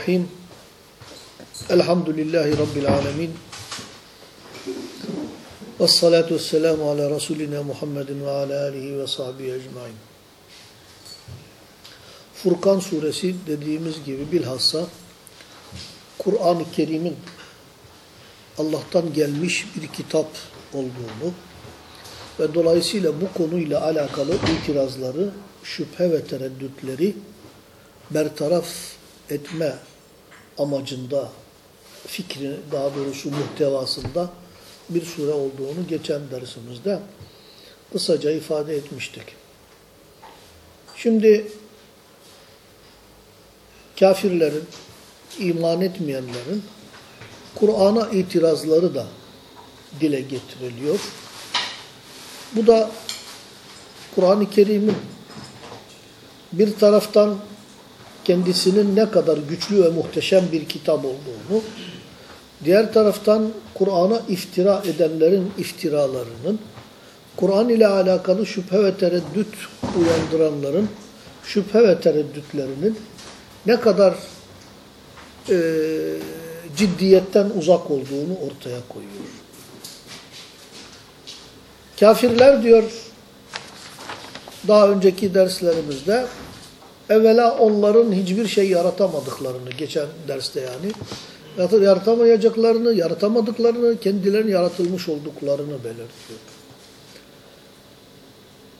Bismillahirrahmanirrahim. Elhamdülillahi Rabbil alemin. Vessalatu vesselamu ala Resulina Muhammedin ve ala alihi ve sahbihi ecmain. Furkan suresi dediğimiz gibi bilhassa Kur'an-ı Kerim'in Allah'tan gelmiş bir kitap olduğunu ve dolayısıyla bu konuyla alakalı itirazları, şüphe ve tereddütleri bertaraf etme amacında, fikri daha doğrusu muhtevasında bir sure olduğunu geçen dersimizde kısaca ifade etmiştik. Şimdi kafirlerin, iman etmeyenlerin Kur'an'a itirazları da dile getiriliyor. Bu da Kur'an-ı Kerim'in bir taraftan kendisinin ne kadar güçlü ve muhteşem bir kitap olduğunu, diğer taraftan Kur'an'a iftira edenlerin iftiralarının, Kur'an ile alakalı şüphe ve tereddüt uyandıranların şüphe ve tereddütlerinin ne kadar e, ciddiyetten uzak olduğunu ortaya koyuyor. Kafirler diyor daha önceki derslerimizde evvela onların hiçbir şey yaratamadıklarını, geçen derste yani, yaratamayacaklarını, yaratamadıklarını, kendilerinin yaratılmış olduklarını belirtiyor.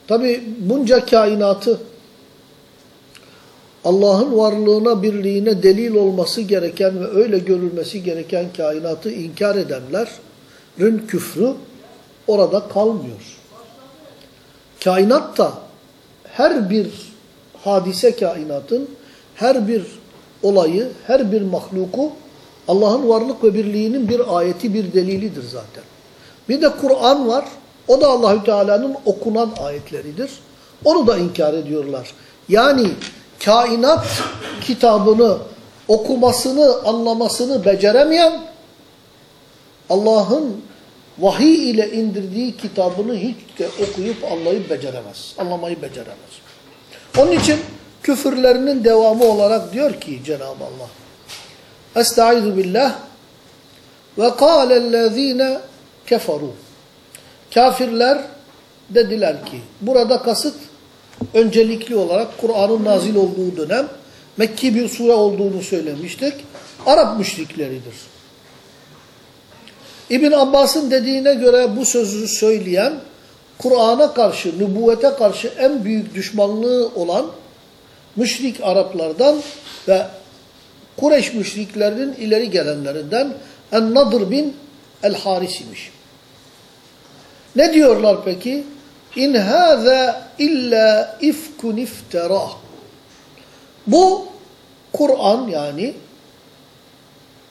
Tabi bunca kainatı Allah'ın varlığına, birliğine delil olması gereken ve öyle görülmesi gereken kainatı inkar edenlerin küfrü orada kalmıyor. Kainat da her bir hadise kainatın her bir olayı, her bir mahluku Allah'ın varlık ve birliğinin bir ayeti, bir delilidir zaten. Bir de Kur'an var. O da Allahü Teala'nın okunan ayetleridir. Onu da inkar ediyorlar. Yani kainat kitabını okumasını, anlamasını beceremeyen Allah'ın vahiy ile indirdiği kitabını hiç de okuyup anlayıp beceremez. Anlamayı beceremez. Onun için küfürlerinin devamı olarak diyor ki Cenab-ı Allah Estaizu billah ve kâlellezîne keferû Kafirler dediler ki burada kasıt öncelikli olarak Kur'an'ın nazil olduğu dönem Mekki bir sure olduğunu söylemiştik. Arap müşrikleridir. İbn Abbas'ın dediğine göre bu sözü söyleyen Kur'an'a karşı, nübüvvete karşı en büyük düşmanlığı olan müşrik Araplardan ve Kureyş müşriklerinin ileri gelenlerinden En-Nadır bin El-Haris imiş. Ne diyorlar peki? İn hâzâ illa ifkun iftera. Bu Kur'an yani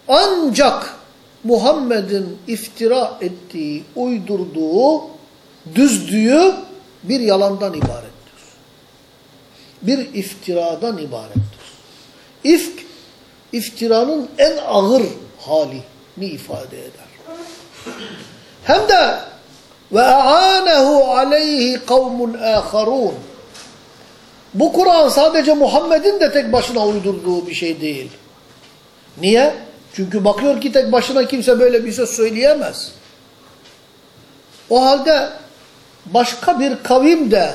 ancak Muhammed'in iftira ettiği, uydurduğu, düzdüğü bir yalandan ibarettir. Bir iftiradan ibarettir. İfk, iftiranın en ağır halini ifade eder. Hem de ve aanehu aleyhi kavmun âkharûn. Bu Kur'an sadece Muhammed'in de tek başına uydurduğu bir şey değil. Niye? Çünkü bakıyor ki tek başına kimse böyle bir söz söyleyemez. O halde başka bir kavim de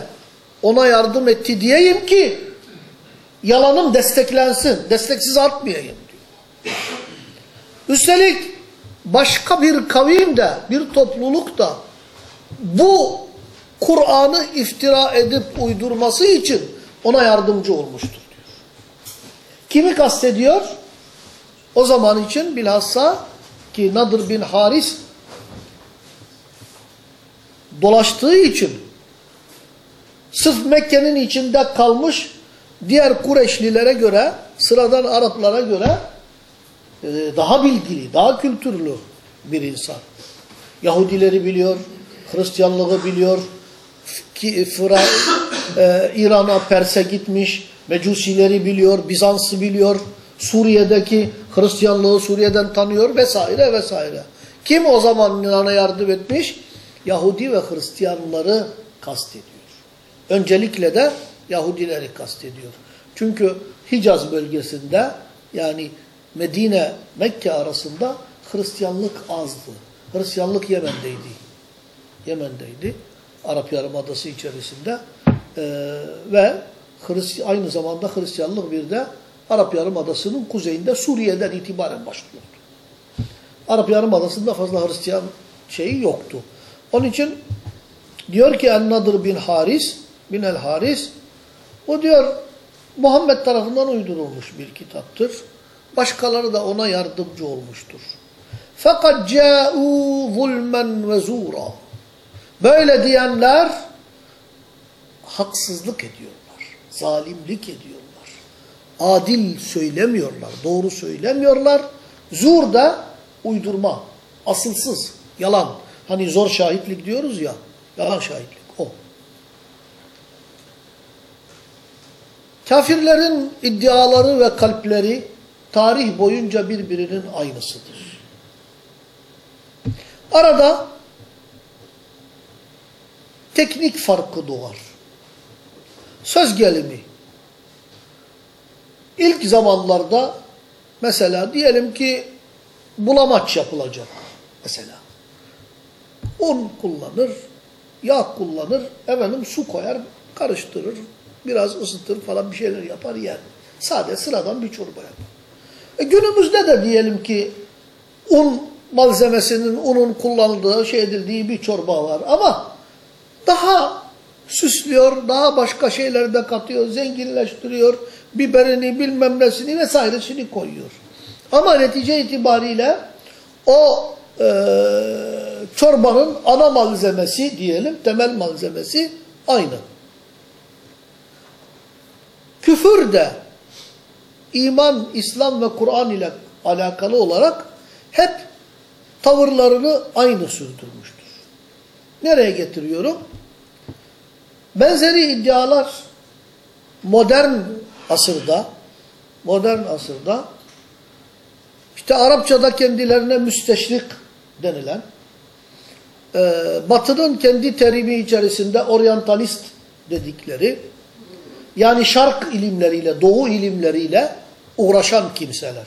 ona yardım etti diyeyim ki yalanım desteklensin, desteksiz atmayayım diyor. Üstelik başka bir kavim de, bir topluluk da bu Kur'an'ı iftira edip uydurması için ona yardımcı olmuştur diyor. Kimi kastediyor? O zaman için bilhassa ki Nadir bin Haris dolaştığı için sırf Mekke'nin içinde kalmış diğer Kureşlilere göre, sıradan Araplara göre e, daha bilgili, daha kültürlü bir insan. Yahudileri biliyor, Hristiyanlığı biliyor, e, İran'a, Pers'e gitmiş, Mecusileri biliyor, Bizans'ı biliyor, Suriye'deki Hristiyanlığı Suriye'den tanıyor vesaire vesaire. Kim o zaman ona yardım etmiş? Yahudi ve Hristiyanları kastediyor. Öncelikle de Yahudileri kastediyor. Çünkü Hicaz bölgesinde yani Medine, Mekke arasında Hristiyanlık azdı. Hristiyanlık Yemen'deydi. Yemen'deydi. Arap Yarımadası içerisinde. Ee, ve aynı zamanda Hristiyanlık bir de Arap Yarımadası'nın kuzeyinde Suriye'den itibaren başlıyordu. Arap Yarımadası'nda fazla Hristiyan şeyi yoktu. Onun için diyor ki En-Nadır bin Haris, bin el-Haris, o diyor Muhammed tarafından uydurulmuş bir kitaptır. Başkaları da ona yardımcı olmuştur. Fakat ca'u zulmen ve zura. Böyle diyenler haksızlık ediyorlar. Zalimlik ediyorlar. Adil söylemiyorlar. Doğru söylemiyorlar. Zur da uydurma. Asılsız. Yalan. Hani zor şahitlik diyoruz ya. Yalan şahitlik. O. Kafirlerin iddiaları ve kalpleri tarih boyunca birbirinin aynısıdır. Arada teknik farkı doğar. Söz gelimi. İlk zamanlarda mesela diyelim ki bulamaç yapılacak mesela. Un kullanır, yağ kullanır, efendim su koyar, karıştırır, biraz ısıtır falan bir şeyler yapar yer. Sade sıradan bir çorba yapar. E günümüzde de diyelim ki un malzemesinin, unun kullanıldığı, şey edildiği bir çorba var ama daha süslüyor, daha başka şeyler de katıyor, zenginleştiriyor, biberini bilmem nesini vesairesini koyuyor. Ama netice itibariyle o e, çorbanın ana malzemesi diyelim, temel malzemesi aynı. Küfür de iman, İslam ve Kur'an ile alakalı olarak hep tavırlarını aynı sürdürmüştür. Nereye getiriyorum? Benzeri iddialar modern asırda, modern asırda işte Arapçada kendilerine müsteşrik denilen, e, Batı'nın kendi terimi içerisinde oryantalist dedikleri, yani şark ilimleriyle, doğu ilimleriyle uğraşan kimseler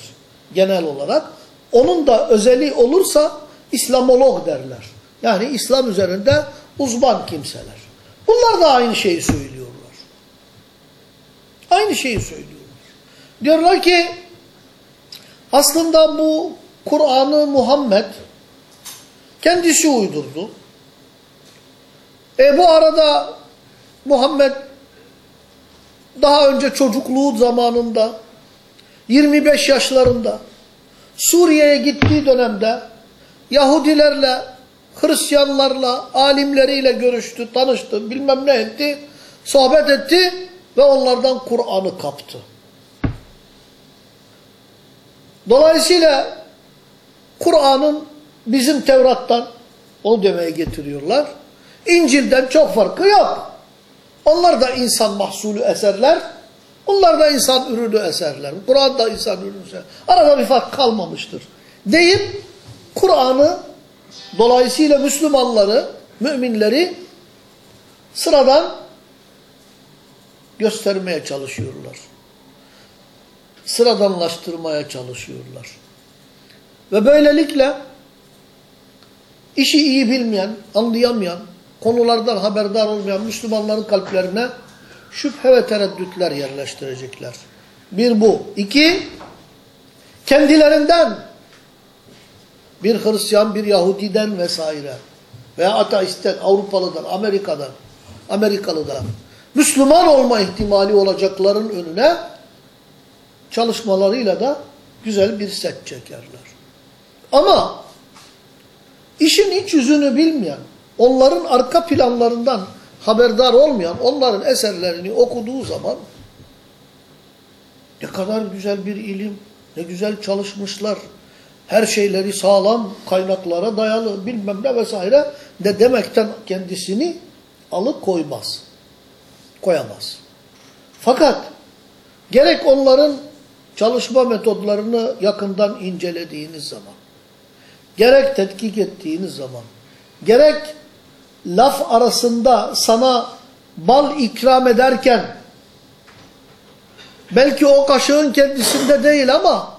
genel olarak. Onun da özeli olursa İslamolog derler. Yani İslam üzerinde uzman kimseler. Bunlar da aynı şeyi söylüyorlar. Aynı şeyi söylüyorlar. Diyorlar ki aslında bu Kur'an'ı Muhammed kendisi uydurdu. E bu arada Muhammed daha önce çocukluğu zamanında 25 yaşlarında Suriye'ye gittiği dönemde Yahudilerle, Hristiyanlarla, alimleriyle görüştü, tanıştı, bilmem ne etti, sohbet etti ve onlardan Kur'an'ı kaptı. Dolayısıyla Kur'an'ın bizim Tevrat'tan, onu demeye getiriyorlar, İncil'den çok farkı yok. Onlar da insan mahsulü eserler, onlar da insan ürünü eserler. Kur'an da insan ürünü eserler. Arada bir fark kalmamıştır. Deyip Kur'an'ı dolayısıyla Müslümanları, müminleri sıradan göstermeye çalışıyorlar. Sıradanlaştırmaya çalışıyorlar. Ve böylelikle işi iyi bilmeyen, anlayamayan, konulardan haberdar olmayan Müslümanların kalplerine şüphe ve tereddütler yerleştirecekler. Bir bu. İki, kendilerinden bir Hristiyan, bir Yahudiden vesaire veya ateistten, Avrupalıdan, Amerika'dan, Amerikalıdan Müslüman olma ihtimali olacakların önüne çalışmalarıyla da güzel bir set çekerler. Ama işin iç yüzünü bilmeyen, onların arka planlarından haberdar olmayan, onların eserlerini okuduğu zaman ne kadar güzel bir ilim, ne güzel çalışmışlar, her şeyleri sağlam kaynaklara dayalı bilmem ne vesaire de demekten kendisini alıkoymaz. Koyamaz. Fakat gerek onların çalışma metodlarını yakından incelediğiniz zaman, gerek tetkik ettiğiniz zaman, gerek laf arasında sana bal ikram ederken belki o kaşığın kendisinde değil ama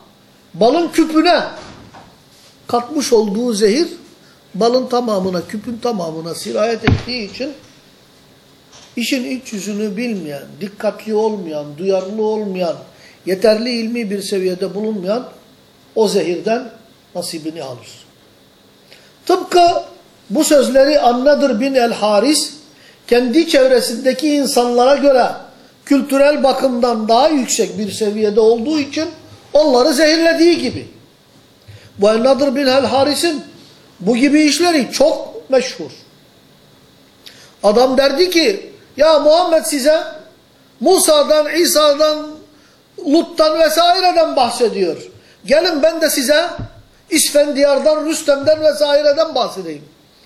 balın küpüne katmış olduğu zehir balın tamamına, küpün tamamına sirayet ettiği için işin iç yüzünü bilmeyen, dikkatli olmayan, duyarlı olmayan, yeterli ilmi bir seviyede bulunmayan o zehirden nasibini alır. Tıpkı bu sözleri Annadır bin el-Haris kendi çevresindeki insanlara göre kültürel bakımdan daha yüksek bir seviyede olduğu için onları zehirlediği gibi. Bu Annadır bin el-Haris'in bu gibi işleri çok meşhur. Adam derdi ki ya Muhammed size Musa'dan, İsa'dan, Lut'tan vesaireden bahsediyor. Gelin ben de size İsfendiyar'dan, Rüstem'den vesaireden bahsedeyim.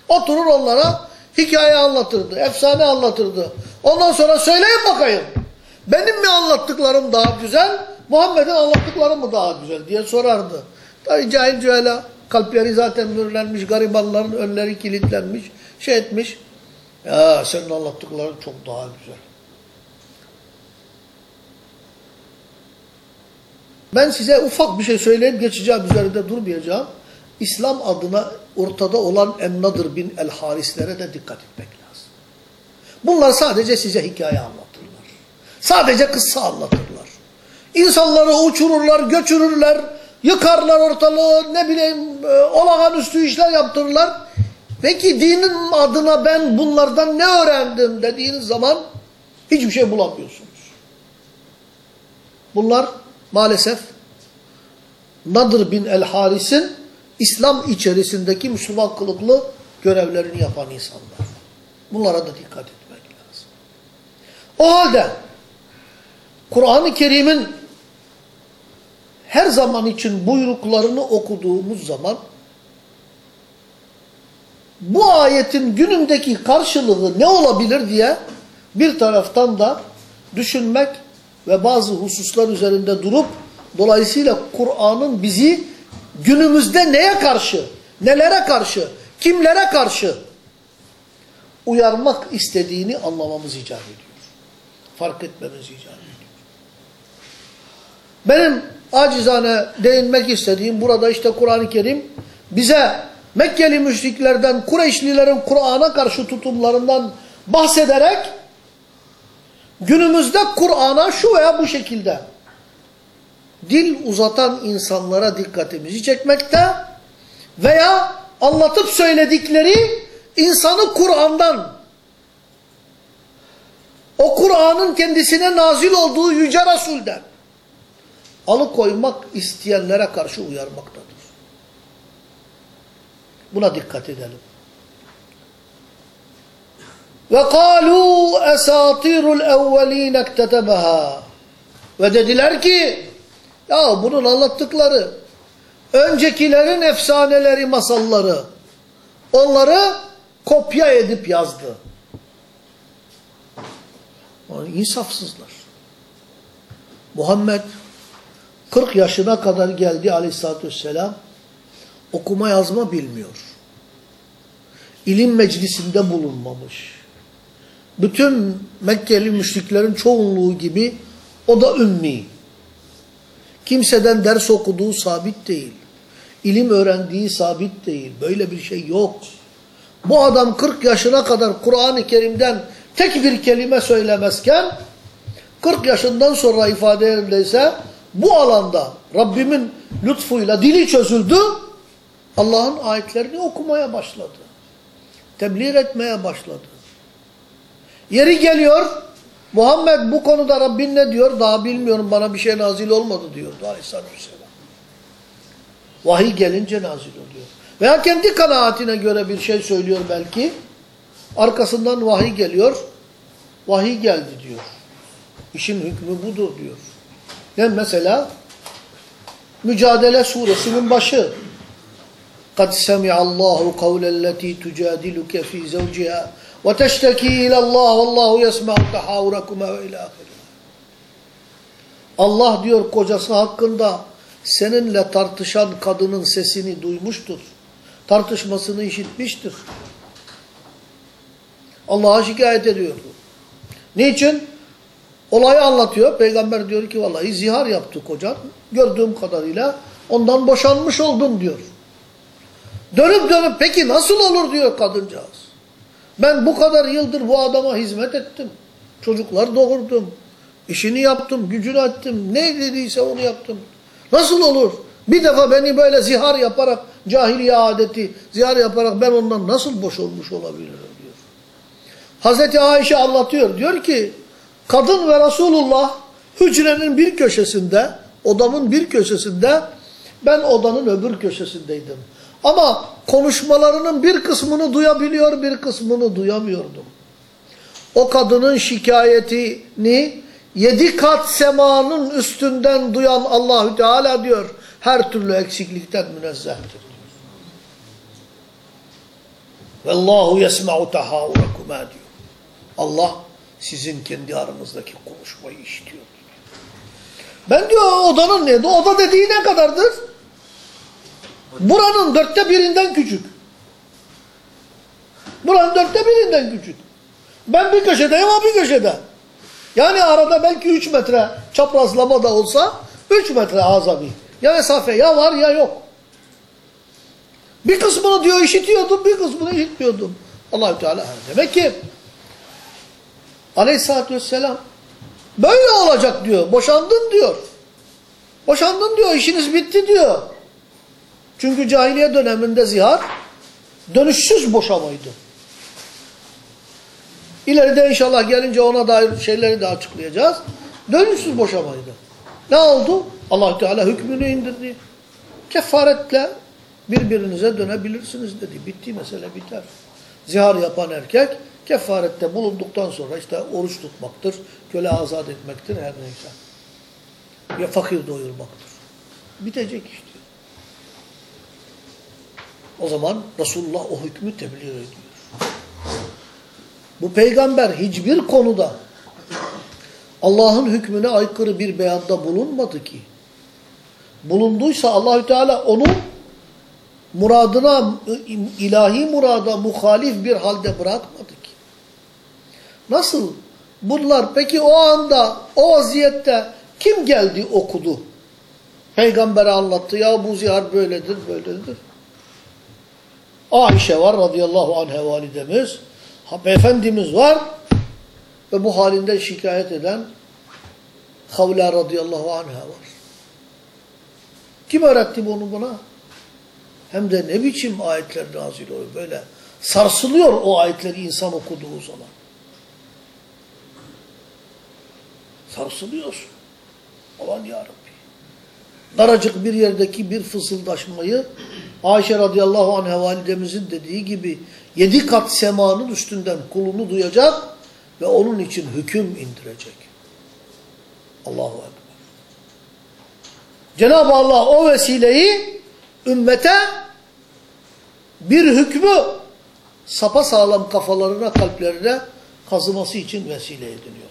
Oturur onlara hikaye anlatırdı, efsane anlatırdı. Ondan sonra söyleyin bakayım. Benim mi anlattıklarım daha güzel, Muhammed'in anlattıkları mı daha güzel diye sorardı. Tabi cahil cühela kalpleri zaten mühürlenmiş, garibanların önleri kilitlenmiş, şey etmiş. Ya senin anlattıkların çok daha güzel. Ben size ufak bir şey söyleyip geçeceğim, üzerinde durmayacağım. İslam adına ortada olan Ennadır bin el-Harislere de dikkat etmek lazım. Bunlar sadece size hikaye anlatırlar. Sadece kıssa anlatırlar. İnsanları uçururlar, göçürürler, yıkarlar ortalığı, ne bileyim olağanüstü işler yaptırırlar. Peki dinin adına ben bunlardan ne öğrendim dediğiniz zaman hiçbir şey bulamıyorsunuz. Bunlar maalesef Nadir bin el-Haris'in İslam içerisindeki Müslüman kılıklı görevlerini yapan insanlar. Bunlara da dikkat etmek lazım. O halde Kur'an-ı Kerim'in her zaman için buyruklarını okuduğumuz zaman bu ayetin günümdeki karşılığı ne olabilir diye bir taraftan da düşünmek ve bazı hususlar üzerinde durup dolayısıyla Kur'an'ın bizi günümüzde neye karşı, nelere karşı, kimlere karşı uyarmak istediğini anlamamız icap ediyor. Fark etmemiz icap ediyor. Benim acizane değinmek istediğim burada işte Kur'an-ı Kerim bize Mekkeli müşriklerden, Kureyşlilerin Kur'an'a karşı tutumlarından bahsederek günümüzde Kur'an'a şu veya bu şekilde dil uzatan insanlara dikkatimizi çekmekte veya anlatıp söyledikleri insanı Kur'an'dan o Kur'an'ın kendisine nazil olduğu Yüce Resul'den alıkoymak isteyenlere karşı uyarmaktadır. Buna dikkat edelim. Ve kalu esatirul evvelin ektetebeha. Ve dediler ki ya bunun anlattıkları öncekilerin efsaneleri, masalları onları kopya edip yazdı. İnsafsızlar. Muhammed 40 yaşına kadar geldi aleyhissalatü vesselam okuma yazma bilmiyor. İlim meclisinde bulunmamış. Bütün Mekkeli müşriklerin çoğunluğu gibi o da ümmi. Kimseden ders okuduğu sabit değil. İlim öğrendiği sabit değil. Böyle bir şey yok. Bu adam 40 yaşına kadar Kur'an-ı Kerim'den tek bir kelime söylemezken 40 yaşından sonra ifade edildiyse bu alanda Rabbimin lütfuyla dili çözüldü. Allah'ın ayetlerini okumaya başladı. Tebliğ etmeye başladı. Yeri geliyor, Muhammed bu konuda Rabbin ne diyor? Daha bilmiyorum bana bir şey nazil olmadı diyordu aleyhissalatü vesselam. Vahiy gelince nazil oluyor. Veya kendi kanaatine göre bir şey söylüyor belki. Arkasından vahiy geliyor. Vahiy geldi diyor. İşin hükmü budur diyor. Yani mesela Mücadele suresinin başı. قَدْ سَمِعَ اللّٰهُ قَوْلَ الَّتِي تُجَادِلُكَ ف۪ي زَوْجِهَا وَتَشْتَك۪ي اِلَى اللّٰهِ وَاللّٰهُ يَسْمَعُ تَحَاوُرَكُمَا وَاِلَى Allah diyor kocası hakkında seninle tartışan kadının sesini duymuştur. Tartışmasını işitmiştir. Allah'a şikayet ediyordu. Niçin? Olayı anlatıyor. Peygamber diyor ki vallahi zihar yaptı kocan. Gördüğüm kadarıyla ondan boşanmış oldun diyor. Dönüp dönüp peki nasıl olur diyor kadıncağız. Ben bu kadar yıldır bu adama hizmet ettim. Çocuklar doğurdum. İşini yaptım, gücünü ettim. Ne dediyse onu yaptım. Nasıl olur? Bir defa beni böyle zihar yaparak, cahiliye adeti zihar yaparak ben ondan nasıl boş olmuş olabilirim diyor. Hazreti Ayşe anlatıyor. Diyor ki kadın ve Resulullah hücrenin bir köşesinde, odamın bir köşesinde, ben odanın öbür köşesindeydim. Ama konuşmalarının bir kısmını duyabiliyor, bir kısmını duyamıyordum. O kadının şikayetini yedi kat semanın üstünden duyan Allahü Teala diyor, her türlü eksiklikten münezzehtir. Vallahu yesma'u tahavvurakumâ diyor. Allah sizin kendi aranızdaki konuşmayı işitiyor. Ben diyor odanın ne? Oda dediği ne kadardır? Buranın dörtte birinden küçük. Buranın dörtte birinden küçük. Ben bir köşedeyim o bir köşede. Yani arada belki üç metre çaprazlama da olsa üç metre azami. Ya mesafe ya var ya yok. Bir kısmını diyor işitiyordum, bir kısmını işitmiyordum. Allahü Teala demek ki Aleyhisselatü Vesselam böyle olacak diyor. Boşandın diyor. Boşandın diyor, işiniz bitti diyor. Çünkü cahiliye döneminde zihar dönüşsüz boşamaydı. İleride inşallah gelince ona dair şeyleri de açıklayacağız. Dönüşsüz boşamaydı. Ne oldu? allah Teala hükmünü indirdi. Kefaretle birbirinize dönebilirsiniz dedi. Bitti mesele biter. Zihar yapan erkek kefarette bulunduktan sonra işte oruç tutmaktır, köle azat etmektir her neyse. Ya fakir doyurmaktır. Bitecek işte. O zaman Resulullah o hükmü tebliğ ediyor. Bu peygamber hiçbir konuda Allah'ın hükmüne aykırı bir beyanda bulunmadı ki. Bulunduysa Allahü Teala onu muradına, ilahi murada muhalif bir halde bırakmadı ki. Nasıl? Bunlar peki o anda, o vaziyette kim geldi okudu? Peygamber'e anlattı. Ya bu zihar böyledir, böyledir. Ayşe var radıyallahu anh'a validemiz. Efendimiz var ve bu halinden şikayet eden Havla radıyallahu anh'a var. Kim öğretti bunu buna? Hem de ne biçim ayetler nazil oluyor böyle. Sarsılıyor o ayetleri insan okuduğu zaman. Sarsılıyorsun. Aman yarabbi. Daracık bir yerdeki bir fısıldaşmayı Ayşe radıyallahu anh validemizin dediği gibi yedi kat semanın üstünden kulunu duyacak ve onun için hüküm indirecek. Allahu Ekber. Cenab-ı Allah o vesileyi ümmete bir hükmü sapasağlam kafalarına, kalplerine kazıması için vesile ediliyor.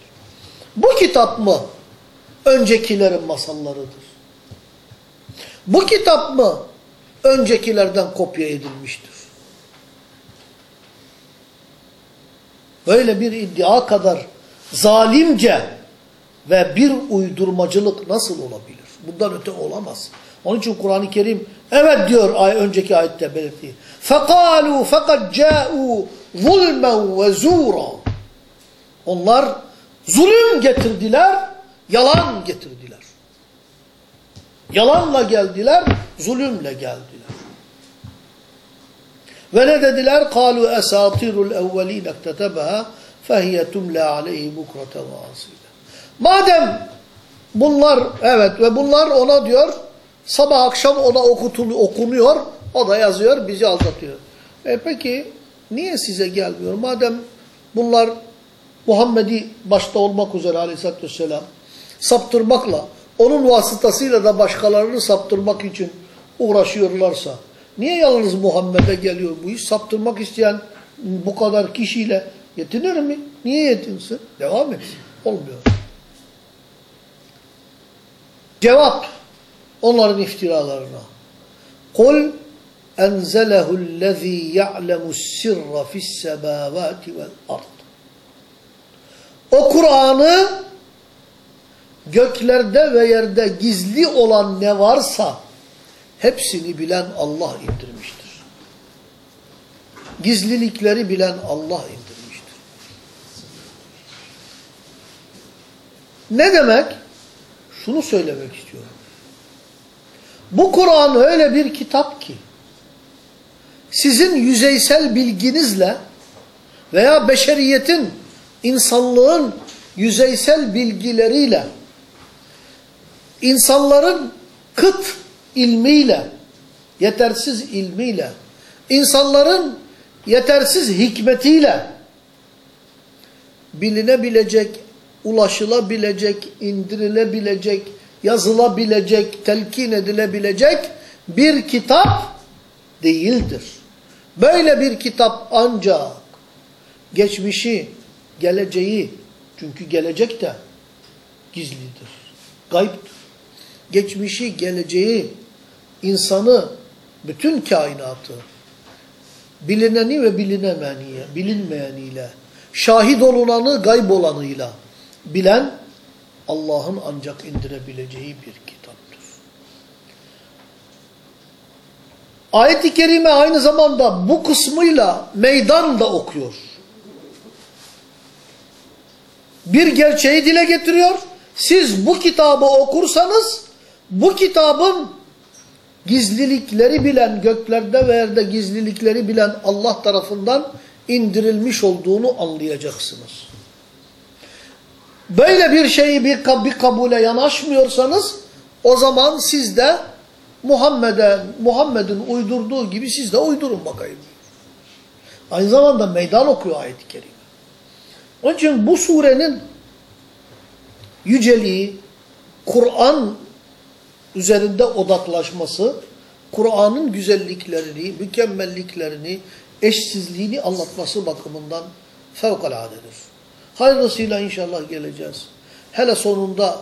Bu kitap mı öncekilerin masallarıdır? Bu kitap mı öncekilerden kopya edilmiştir? Böyle bir iddia kadar zalimce ve bir uydurmacılık nasıl olabilir? Bundan öte olamaz. Onun için Kur'an-ı Kerim evet diyor ay önceki ayette belirttiği. فَقَالُوا فَقَدْ جَاءُوا ظُلْمًا وَزُورًا Onlar zulüm getirdiler, yalan getirdiler. Yalanla geldiler, zulümle geldiler. Ve ne dediler? Kalu esatirul evvelin ektetebeha fehiye tumla aleyhi bukrate ve. Madem bunlar evet ve bunlar ona diyor sabah akşam ona okutul, okunuyor o da yazıyor bizi aldatıyor. E peki niye size gelmiyor? Madem bunlar Muhammed'i başta olmak üzere aleyhissalatü vesselam saptırmakla onun vasıtasıyla da başkalarını saptırmak için uğraşıyorlarsa niye yalnız Muhammed'e geliyor bu iş? Saptırmak isteyen bu kadar kişiyle yetinir mi? Niye yetinsin? Devam etsin. Olmuyor. Cevap onların iftiralarına. Kul enzelehu'llezî ya'lemu's-sirra fi's-semâvâti vel-ard. O Kur'an'ı göklerde ve yerde gizli olan ne varsa hepsini bilen Allah indirmiştir. Gizlilikleri bilen Allah indirmiştir. Ne demek? Şunu söylemek istiyorum. Bu Kur'an öyle bir kitap ki sizin yüzeysel bilginizle veya beşeriyetin, insanlığın yüzeysel bilgileriyle, insanların kıt ilmiyle, yetersiz ilmiyle, insanların yetersiz hikmetiyle bilinebilecek, ulaşılabilecek, indirilebilecek, yazılabilecek, telkin edilebilecek bir kitap değildir. Böyle bir kitap ancak geçmişi, geleceği, çünkü gelecek de gizlidir, gayiptir. Geçmişi, geleceği, insanı, bütün kainatı, bilineni ve bilinemeniyle, bilinmeyeniyle, şahit olunanı, gayb olanıyla bilen Allah'ın ancak indirebileceği bir kitaptır. Ayet-i Kerime aynı zamanda bu kısmıyla meydan da okuyor. Bir gerçeği dile getiriyor. Siz bu kitabı okursanız bu kitabın gizlilikleri bilen, göklerde ve yerde gizlilikleri bilen Allah tarafından indirilmiş olduğunu anlayacaksınız. Böyle bir şeyi bir, kabule yanaşmıyorsanız o zaman siz de Muhammed'e Muhammed'in uydurduğu gibi siz de uydurun bakayım. Aynı zamanda meydan okuyor ayet-i kerime. Onun için bu surenin yüceliği, Kur'an üzerinde odaklaşması, Kur'an'ın güzelliklerini, mükemmelliklerini, eşsizliğini anlatması bakımından fevkaladedir. Hayırlısıyla inşallah geleceğiz. Hele sonunda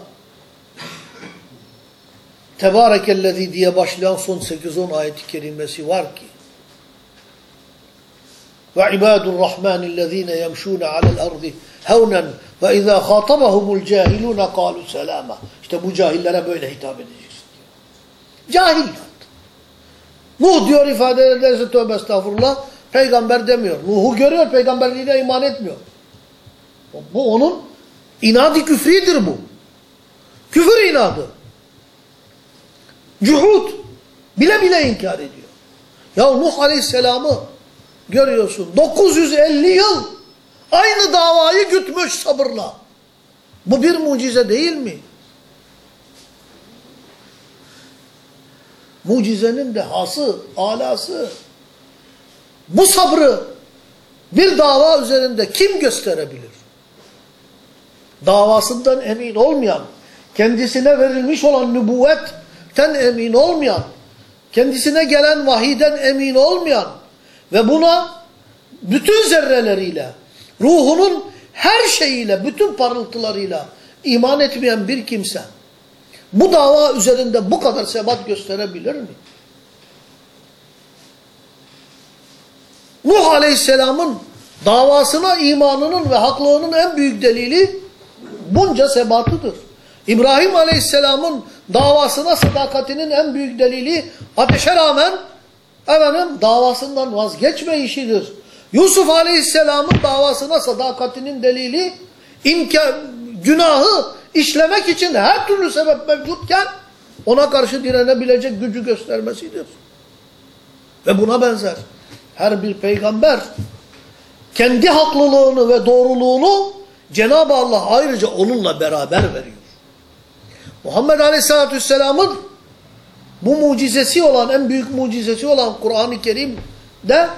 Tebarekellezi diye başlayan son 8-10 ayet-i kerimesi var ki ve ibadur rahmanillezine yemşûne alel ardı hevnen ve izâ khâtabahumul cahilûne kâlu selâma. İşte bu cahillere böyle hitap edeceksin. Cahil. Nuh diyor ifade ederse tövbe estağfurullah. Peygamber demiyor. Nuh'u görüyor peygamberliğine iman etmiyor. Bu onun inadı küfridir bu. Küfür inadı. Cuhud. Bile bile inkar ediyor. Ya Nuh Aleyhisselam'ı görüyorsun. 950 yıl aynı davayı gütmüş sabırla. Bu bir mucize değil mi? Mucizenin dehası, alası. Bu sabrı bir dava üzerinde kim gösterebilir? Davasından emin olmayan, kendisine verilmiş olan nübüvvetten emin olmayan, kendisine gelen vahiden emin olmayan ve buna bütün zerreleriyle, ruhunun her şeyiyle, bütün parıltılarıyla iman etmeyen bir kimse bu dava üzerinde bu kadar sebat gösterebilir mi? Nuh Aleyhisselam'ın davasına imanının ve haklığının en büyük delili bunca sebatıdır. İbrahim Aleyhisselam'ın davasına sadakatinin en büyük delili ateşe rağmen efendim, davasından vazgeçmeyişidir. Yusuf Aleyhisselam'ın davasına sadakatinin delili imkan, günahı işlemek için her türlü sebep mevcutken ona karşı direnebilecek gücü göstermesidir. Ve buna benzer. Her bir peygamber kendi haklılığını ve doğruluğunu Cenab-ı Allah ayrıca onunla beraber veriyor. Muhammed Aleyhisselatü Vesselam'ın bu mucizesi olan, en büyük mucizesi olan Kur'an-ı Kerim'de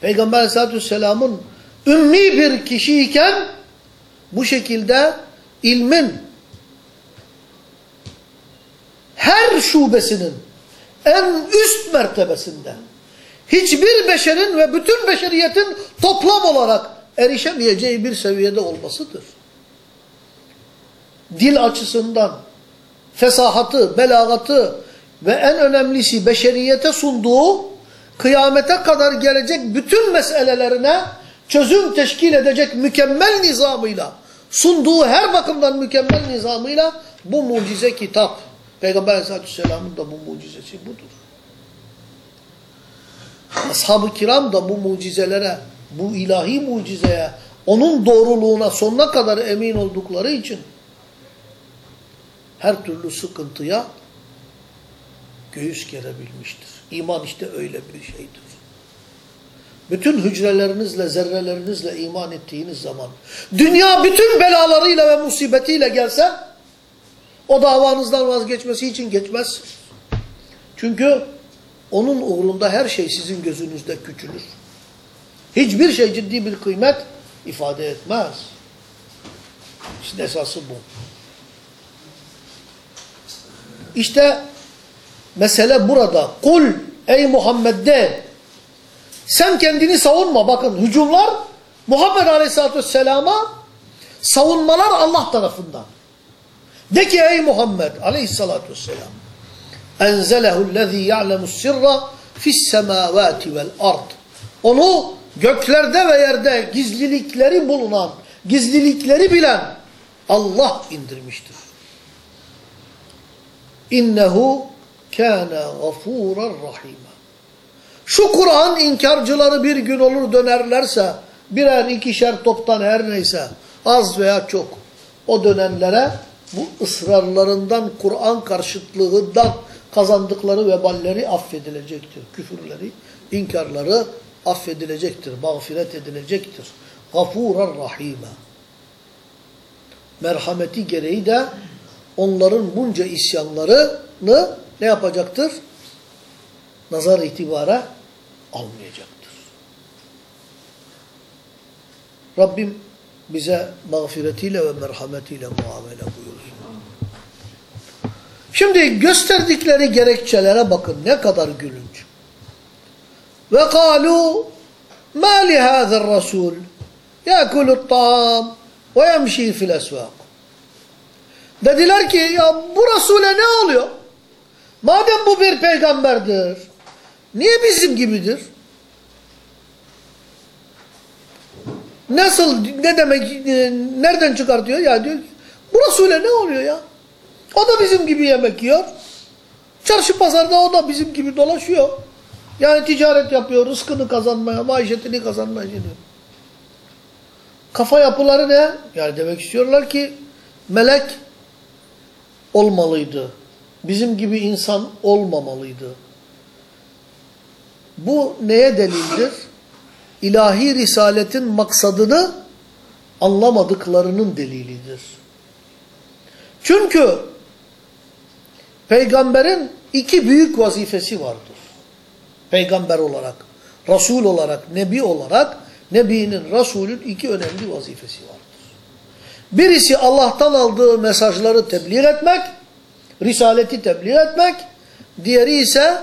Peygamber Aleyhisselatü Vesselam'ın ümmi bir kişiyken bu şekilde ilmin her şubesinin en üst mertebesinde hiçbir beşerin ve bütün beşeriyetin toplam olarak erişemeyeceği bir seviyede olmasıdır. Dil açısından fesahatı, belagatı ve en önemlisi beşeriyete sunduğu kıyamete kadar gelecek bütün meselelerine çözüm teşkil edecek mükemmel nizamıyla sunduğu her bakımdan mükemmel nizamıyla bu mucize kitap. Peygamber aleyhissalatü vesselamın da bu mucizesi budur. Ashab-ı kiram da bu mucizelere, bu ilahi mucizeye, onun doğruluğuna sonuna kadar emin oldukları için her türlü sıkıntıya göğüs gerebilmiştir. İman işte öyle bir şeydir. Bütün hücrelerinizle, zerrelerinizle iman ettiğiniz zaman, dünya bütün belalarıyla ve musibetiyle gelse, o davanızdan vazgeçmesi için geçmez. Çünkü onun uğrunda her şey sizin gözünüzde küçülür. Hiçbir şey ciddi bir kıymet ifade etmez. İşte esası bu. İşte mesele burada. Kul ey Muhammed de sen kendini savunma. Bakın hücumlar Muhammed Aleyhisselatü Vesselam'a savunmalar Allah tarafından. De ki ey Muhammed Aleyhisselatü Vesselam Enzelehu'llezî ya'lemus sirra fissemâvâti vel ard. Onu göklerde ve yerde gizlilikleri bulunan, gizlilikleri bilen Allah indirmiştir. İnnehu kâne gafûran rahîmâ. Şu Kur'an inkarcıları bir gün olur dönerlerse, birer ikişer toptan her neyse, az veya çok, o dönenlere bu ısrarlarından, Kur'an karşıtlığından kazandıkları veballeri affedilecektir. Küfürleri, inkarları affedilecektir, mağfiret edilecektir. Gafuran rahime. Merhameti gereği de onların bunca isyanlarını ne yapacaktır? Nazar itibara almayacaktır. Rabbim bize mağfiretiyle ve merhametiyle muamele buyuruyor. Şimdi gösterdikleri gerekçelere bakın ne kadar gülünç. Ve kalu ma li hâzer rasul yâkulut ta'am ve yemşî fil esvâk. Dediler ki ya bu Resul'e ne oluyor? Madem bu bir peygamberdir, niye bizim gibidir? Nasıl, ne demek, nereden çıkartıyor? Ya diyor bu Resul'e ne oluyor ya? O da bizim gibi yemek yiyor. Çarşı pazarda o da bizim gibi dolaşıyor. Yani ticaret yapıyor, rızkını kazanmaya, maişetini kazanmaya gidiyor. Kafa yapıları ne? Yani demek istiyorlar ki melek olmalıydı. Bizim gibi insan olmamalıydı. Bu neye delildir? İlahi risaletin maksadını anlamadıklarının delilidir. Çünkü peygamberin iki büyük vazifesi vardır. Peygamber olarak, Resul olarak, Nebi olarak, Nebi'nin, Resulün iki önemli vazifesi vardır. Birisi Allah'tan aldığı mesajları tebliğ etmek, Risaleti tebliğ etmek, diğeri ise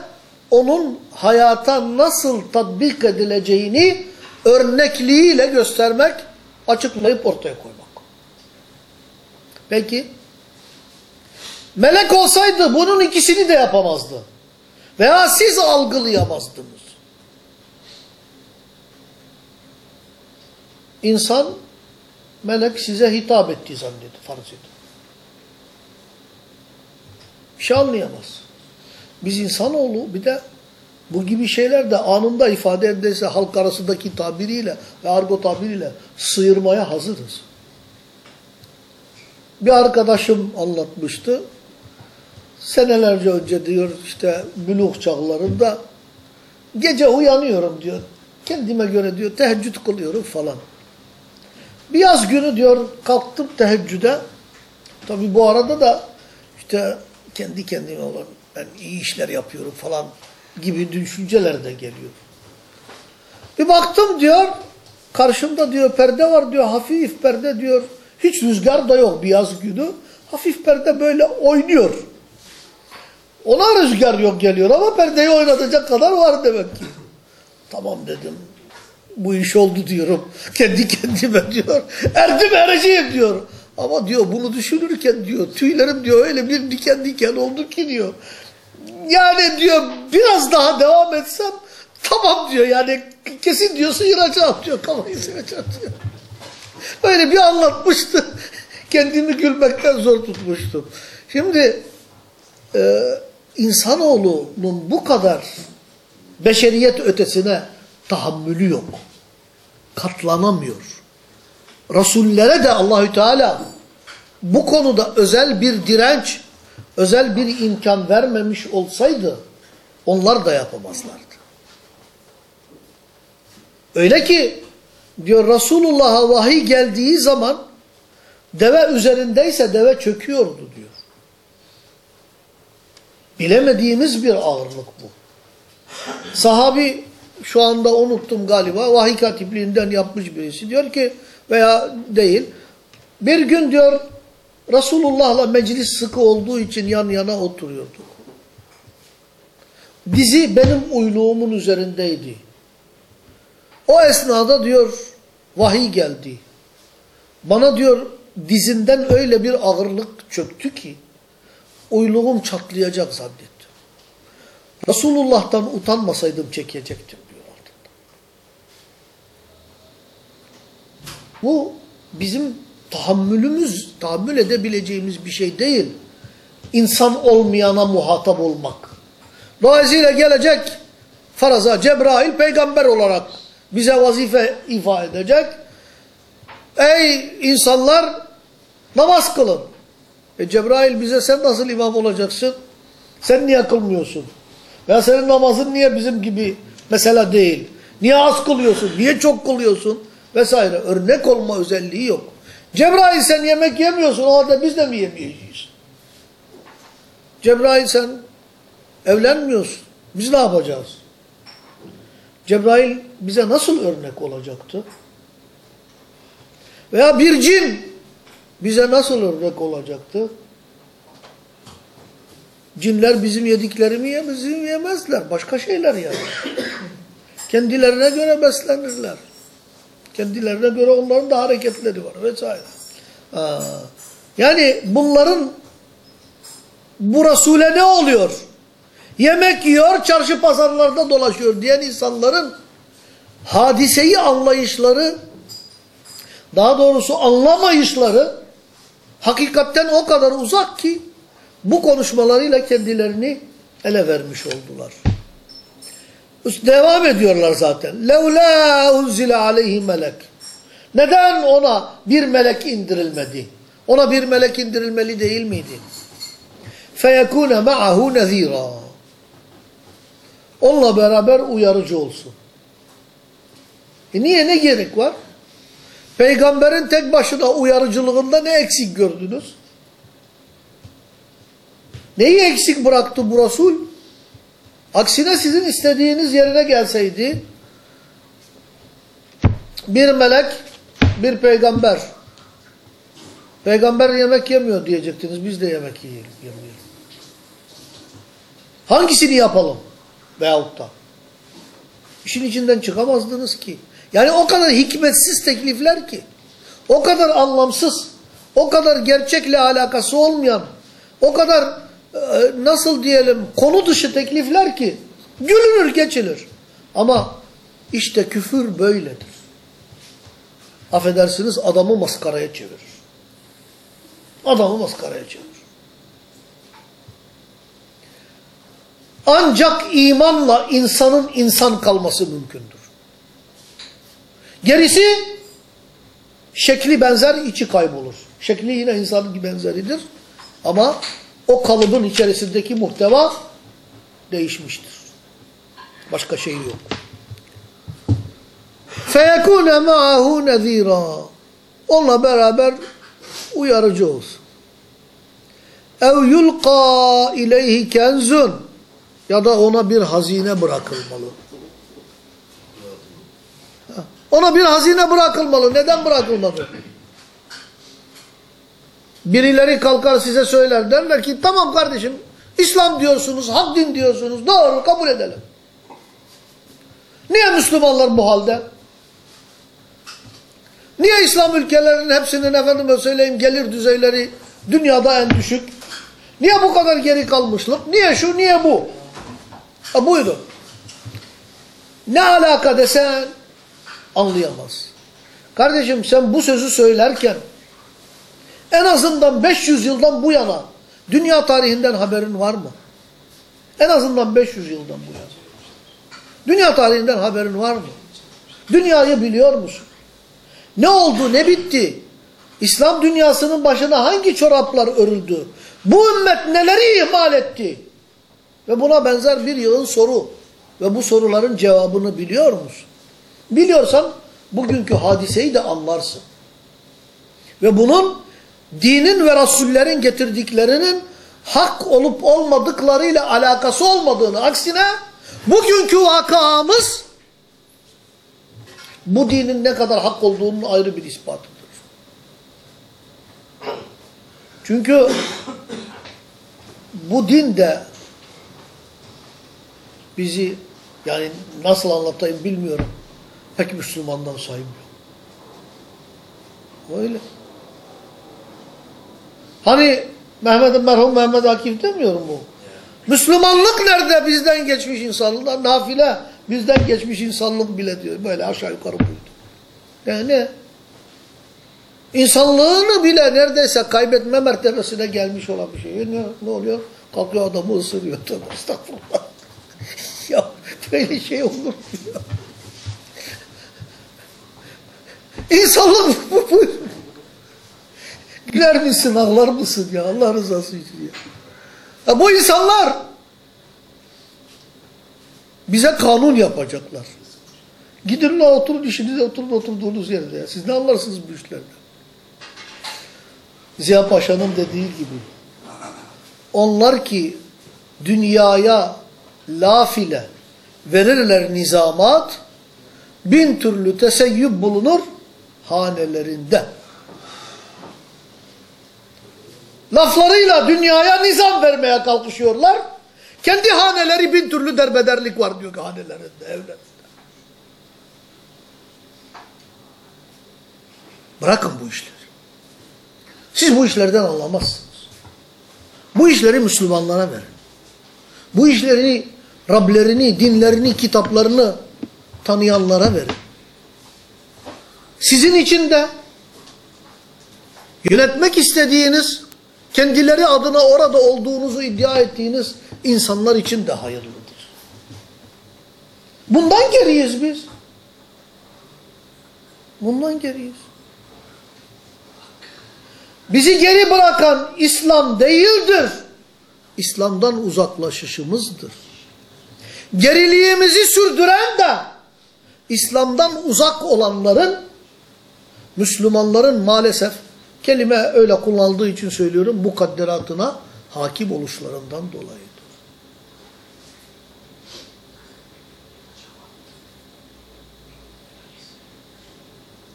onun hayata nasıl tatbik edileceğini örnekliğiyle göstermek, açıklayıp ortaya koymak. Peki, melek olsaydı bunun ikisini de yapamazdı. Veya siz algılayamazdınız. İnsan, melek size hitap ettiği zannediyor, farz ediyor. Bir şey anlayamaz. Biz insanoğlu bir de bu gibi şeyler de anında ifade edilse halk arasındaki tabiriyle ve argo tabiriyle sıyırmaya hazırız. Bir arkadaşım anlatmıştı. Senelerce önce diyor işte buluğ çağlarında gece uyanıyorum diyor. Kendime göre diyor teheccüd kılıyorum falan. Bir yaz günü diyor kalktım teheccüde. Tabi bu arada da işte kendi kendime olan ben iyi işler yapıyorum falan gibi düşünceler de geliyor. Bir baktım diyor karşımda diyor perde var diyor hafif perde diyor. Hiç rüzgar da yok bir yaz günü. Hafif perde böyle oynuyor. Ona rüzgar yok geliyor ama perdeyi oynatacak kadar var demek ki. Tamam dedim. Bu iş oldu diyorum. Kendi kendime diyor. Erdim ereceğim diyor. Ama diyor bunu düşünürken diyor tüylerim diyor öyle bir diken diken oldu ki diyor. Yani diyor biraz daha devam etsem tamam diyor yani kesin diyor sıyıracağım diyor kafayı sıyıracağım diyor. Öyle bir anlatmıştı. Kendimi gülmekten zor tutmuştum. Şimdi e, insanoğlunun bu kadar beşeriyet ötesine tahammülü yok. Katlanamıyor. Resullere de Allahü Teala bu konuda özel bir direnç, özel bir imkan vermemiş olsaydı onlar da yapamazlardı. Öyle ki diyor Resulullah'a vahiy geldiği zaman deve üzerindeyse deve çöküyordu diyor. Bilemediğimiz bir ağırlık bu. Sahabi şu anda unuttum galiba vahiy katipliğinden yapmış birisi diyor ki veya değil bir gün diyor Resulullah'la meclis sıkı olduğu için yan yana oturuyorduk. Dizi benim uyluğumun üzerindeydi. O esnada diyor vahiy geldi. Bana diyor dizinden öyle bir ağırlık çöktü ki uyluğum çatlayacak zannettim. Resulullah'tan utanmasaydım çekecektim diyor altında. Bu bizim tahammülümüz, tahammül edebileceğimiz bir şey değil. İnsan olmayana muhatap olmak. Dolayısıyla gelecek faraza Cebrail peygamber olarak bize vazife ifa edecek. Ey insanlar namaz kılın. E Cebrail bize sen nasıl imam olacaksın? Sen niye kılmıyorsun? Veya senin namazın niye bizim gibi mesela değil? Niye az kılıyorsun? Niye çok kılıyorsun? Vesaire. Örnek olma özelliği yok. Cebrail sen yemek yemiyorsun. O halde biz de mi yemeyeceğiz? Cebrail sen evlenmiyorsun. Biz ne yapacağız? Cebrail bize nasıl örnek olacaktı? Veya bir cin bize nasıl örnek olacaktı? Cinler bizim yediklerimi yemez, yemezler. Başka şeyler yer. Kendilerine göre beslenirler. Kendilerine göre onların da hareketleri var vesaire. Aa, yani bunların bu Resul'e ne oluyor? Yemek yiyor, çarşı pazarlarda dolaşıyor diyen insanların hadiseyi anlayışları, daha doğrusu anlamayışları hakikatten o kadar uzak ki bu konuşmalarıyla kendilerini ele vermiş oldular. Devam ediyorlar zaten. Levla unzile aleyhi melek. Neden ona bir melek indirilmedi? Ona bir melek indirilmeli değil miydi? Feyekune ma'ahu nezira. Onunla beraber uyarıcı olsun. E niye ne gerek var? Peygamberin tek başına uyarıcılığında ne eksik gördünüz? Neyi eksik bıraktı bu Resul? Aksine sizin istediğiniz yerine gelseydi bir melek, bir peygamber. Peygamber yemek yemiyor diyecektiniz. Biz de yemek yiyelim. Yemiyoruz. Hangisini yapalım? Veyahut da. İşin içinden çıkamazdınız ki. Yani o kadar hikmetsiz teklifler ki. O kadar anlamsız. O kadar gerçekle alakası olmayan. O kadar nasıl diyelim konu dışı teklifler ki. Gülünür geçilir. Ama işte küfür böyledir. Affedersiniz adamı maskaraya çevirir. Adamı maskaraya çevirir. Ancak imanla insanın insan kalması mümkündür. Gerisi şekli benzer, içi kaybolur. Şekli yine insanın benzeridir. Ama o kalıbın içerisindeki muhteva değişmiştir. Başka şey yok. فَيَكُونَ مَعَهُ نَذ۪يرًا Onunla beraber uyarıcı olsun. اَوْ يُلْقَى اِلَيْهِ كَنْزٌ Ya da ona bir hazine bırakılmalı. Ona bir hazine bırakılmalı. Neden bırakılmalı? Birileri kalkar size söyler derler ki tamam kardeşim İslam diyorsunuz, hak din diyorsunuz doğru kabul edelim. Niye Müslümanlar bu halde? Niye İslam ülkelerinin hepsinin efendime söyleyeyim gelir düzeyleri dünyada en düşük? Niye bu kadar geri kalmışlık? Niye şu, niye bu? Ha buydu. Ne alaka desen anlayamaz. Kardeşim sen bu sözü söylerken en azından 500 yıldan bu yana dünya tarihinden haberin var mı? En azından 500 yıldan bu yana. Dünya tarihinden haberin var mı? Dünyayı biliyor musun? Ne oldu, ne bitti? İslam dünyasının başına hangi çoraplar örüldü? Bu ümmet neleri ihmal etti? Ve buna benzer bir yığın soru. Ve bu soruların cevabını biliyor musun? Biliyorsan bugünkü hadiseyi de anlarsın. Ve bunun dinin ve rasullerin getirdiklerinin hak olup olmadıklarıyla alakası olmadığını, aksine bugünkü vakamız bu dinin ne kadar hak olduğunun ayrı bir ispatıdır. Çünkü bu din de bizi yani nasıl anlatayım bilmiyorum. Pek Müslümandan saymıyor. Öyle. Hani Mehmet merhum Mehmet Akif demiyorum bu. Müslümanlık nerede bizden geçmiş insanlık? Nafile bizden geçmiş insanlık bile diyor. Böyle aşağı yukarı buydu. Yani insanlığını bile neredeyse kaybetme mertebesine gelmiş olan bir şey. Ne, ne oluyor? Kalkıyor adamı ısırıyor. Tövbe estağfurullah. ya böyle şey olur mu ya? İnsanlık bu, bu. Güler misin, ağlar mısın ya Allah rızası için ya. ya bu insanlar bize kanun yapacaklar. Gidin la oturun işinize oturun oturduğunuz yerde. Ya. Siz ne anlarsınız bu işlerden? Ziya Paşa'nın dediği gibi. Onlar ki dünyaya laf ile verirler nizamat, bin türlü teseyyüp bulunur hanelerinde. Laflarıyla dünyaya nizam vermeye kalkışıyorlar. Kendi haneleri bin türlü derbederlik var diyor hanelerinde, evlerinde. Bırakın bu işleri. Siz bu işlerden anlamazsınız. Bu işleri Müslümanlara verin. Bu işleri Rablerini, dinlerini, kitaplarını tanıyanlara verin. Sizin için de yönetmek istediğiniz, kendileri adına orada olduğunuzu iddia ettiğiniz insanlar için de hayırlıdır. Bundan geriyiz biz. Bundan geriyiz. Bizi geri bırakan İslam değildir. İslam'dan uzaklaşışımızdır. Geriliğimizi sürdüren de İslam'dan uzak olanların, Müslümanların maalesef kelime öyle kullanıldığı için söylüyorum, mukadderatına hakim oluşlarından dolayıdır.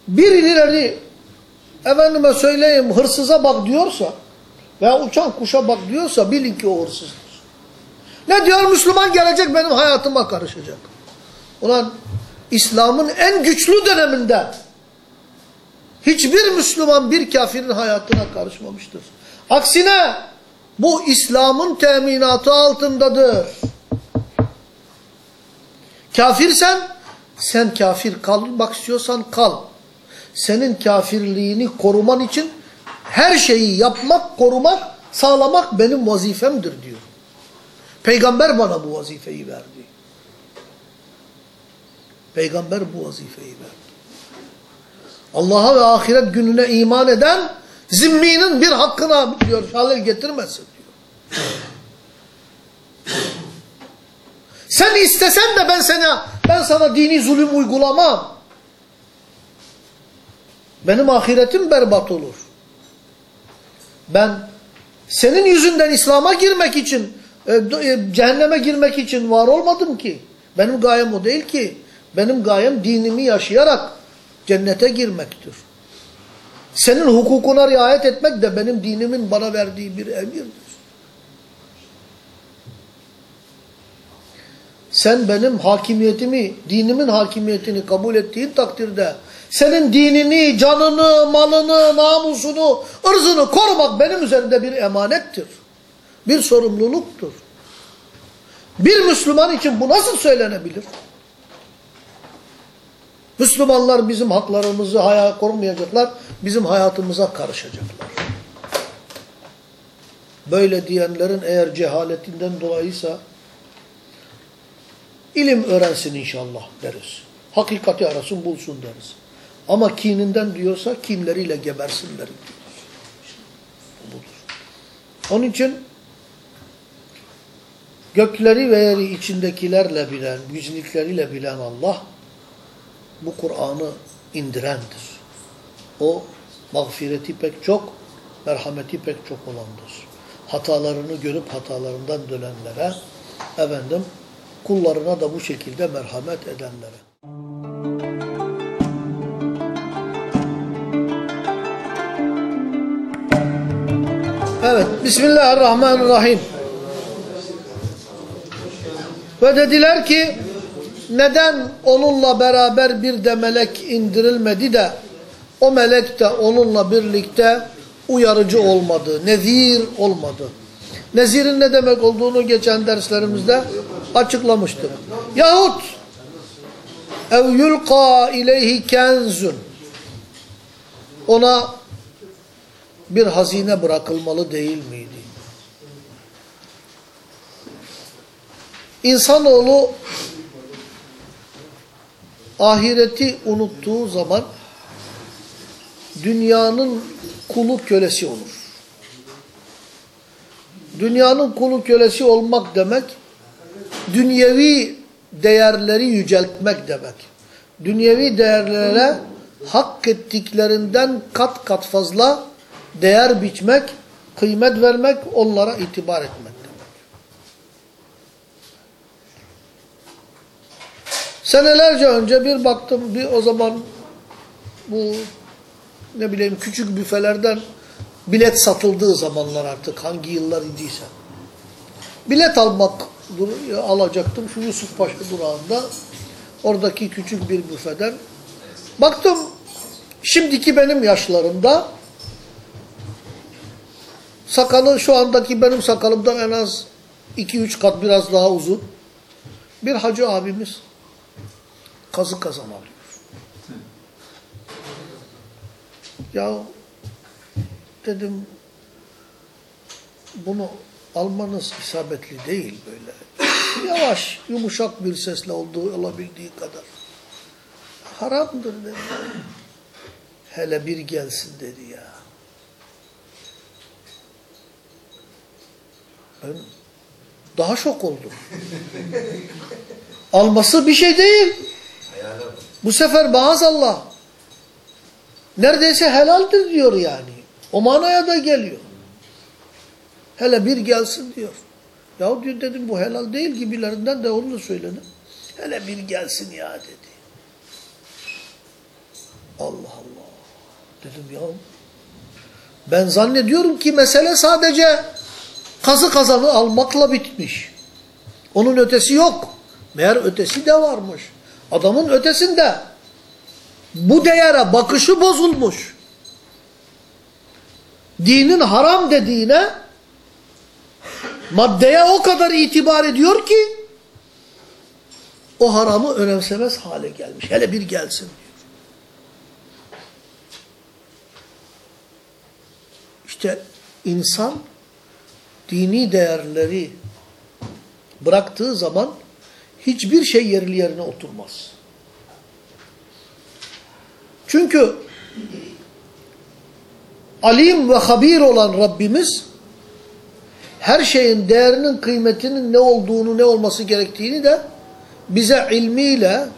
Birileri efendime söyleyeyim hırsıza bak diyorsa veya uçan kuşa bak diyorsa bilin ki o hırsızdır. Ne diyor? Müslüman gelecek benim hayatıma karışacak. Ulan İslam'ın en güçlü döneminde hiçbir Müslüman bir kafirin hayatına karışmamıştır. Aksine bu İslam'ın teminatı altındadır. Kafirsen sen kafir kalmak istiyorsan kal. Senin kafirliğini koruman için her şeyi yapmak, korumak, sağlamak benim vazifemdir diyor. Peygamber bana bu vazifeyi verdi. Peygamber bu vazifeyi verdi. Allah'a ve ahiret gününe iman eden zimminin bir hakkına diyor halel getirmesin diyor. Sen istesen de ben sana ben sana dini zulüm uygulamam. Benim ahiretim berbat olur. Ben senin yüzünden İslam'a girmek için, e, e, cehenneme girmek için var olmadım ki. Benim gayem o değil ki. Benim gayem dinimi yaşayarak cennete girmektir. Senin hukukuna riayet etmek de benim dinimin bana verdiği bir emirdir. Sen benim hakimiyetimi, dinimin hakimiyetini kabul ettiğin takdirde senin dinini, canını, malını, namusunu, ırzını korumak benim üzerinde bir emanettir. Bir sorumluluktur. Bir Müslüman için bu nasıl söylenebilir? Müslümanlar bizim haklarımızı hayal korumayacaklar, bizim hayatımıza karışacaklar. Böyle diyenlerin eğer cehaletinden dolayıysa ilim öğrensin inşallah deriz. Hakikati arasın bulsun deriz. Ama kininden diyorsa kinleriyle gebersinler diyoruz. Budur. Onun için gökleri ve yeri içindekilerle bilen, güçlükleriyle bilen Allah bu Kur'an'ı indirendir. O mağfireti pek çok, merhameti pek çok olandır. Hatalarını görüp hatalarından dönenlere, efendim, kullarına da bu şekilde merhamet edenlere. Evet, Bismillahirrahmanirrahim. Ve dediler ki, neden onunla beraber bir de melek indirilmedi de, o melek de onunla birlikte uyarıcı olmadı, nezir olmadı. Nezirin ne demek olduğunu geçen derslerimizde açıklamıştık. Yahut ev yulqa ileyhi kenzun ona bir hazine bırakılmalı değil miydi? İnsanoğlu ahireti unuttuğu zaman dünyanın kulu kölesi olur. Dünyanın kulu kölesi olmak demek, dünyevi değerleri yüceltmek demek. Dünyevi değerlere hak ettiklerinden kat kat fazla değer biçmek, kıymet vermek, onlara itibar etmek Senelerce önce bir baktım, bir o zaman bu ne bileyim küçük büfelerden bilet satıldığı zamanlar artık hangi yıllar idiyse. Bilet almak alacaktım şu Yusuf Paşa durağında oradaki küçük bir büfeden. Baktım şimdiki benim yaşlarımda sakalı şu andaki benim sakalımdan en az 2-3 kat biraz daha uzun bir hacı abimiz kazı kazan alıyor. Ya dedim bunu almanız isabetli değil böyle. Yavaş, yumuşak bir sesle olduğu olabildiği kadar. Haramdır dedi. Hele bir gelsin dedi ya. Ben daha şok oldum. Alması bir şey değil. Bu sefer maazallah neredeyse helaldir diyor yani. O manaya da geliyor. Hele bir gelsin diyor. Ya diyor dedim bu helal değil gibilerinden de onu da söyledi. Hele bir gelsin ya dedi. Allah Allah. Dedim ya ben zannediyorum ki mesele sadece kazı kazanı almakla bitmiş. Onun ötesi yok. Meğer ötesi de varmış. Adamın ötesinde bu değere bakışı bozulmuş. Dinin haram dediğine maddeye o kadar itibar ediyor ki o haramı önemsemez hale gelmiş. Hele bir gelsin diyor. İşte insan dini değerleri bıraktığı zaman hiçbir şey yerli yerine oturmaz. Çünkü alim ve habir olan Rabbimiz her şeyin değerinin, kıymetinin ne olduğunu, ne olması gerektiğini de bize ilmiyle,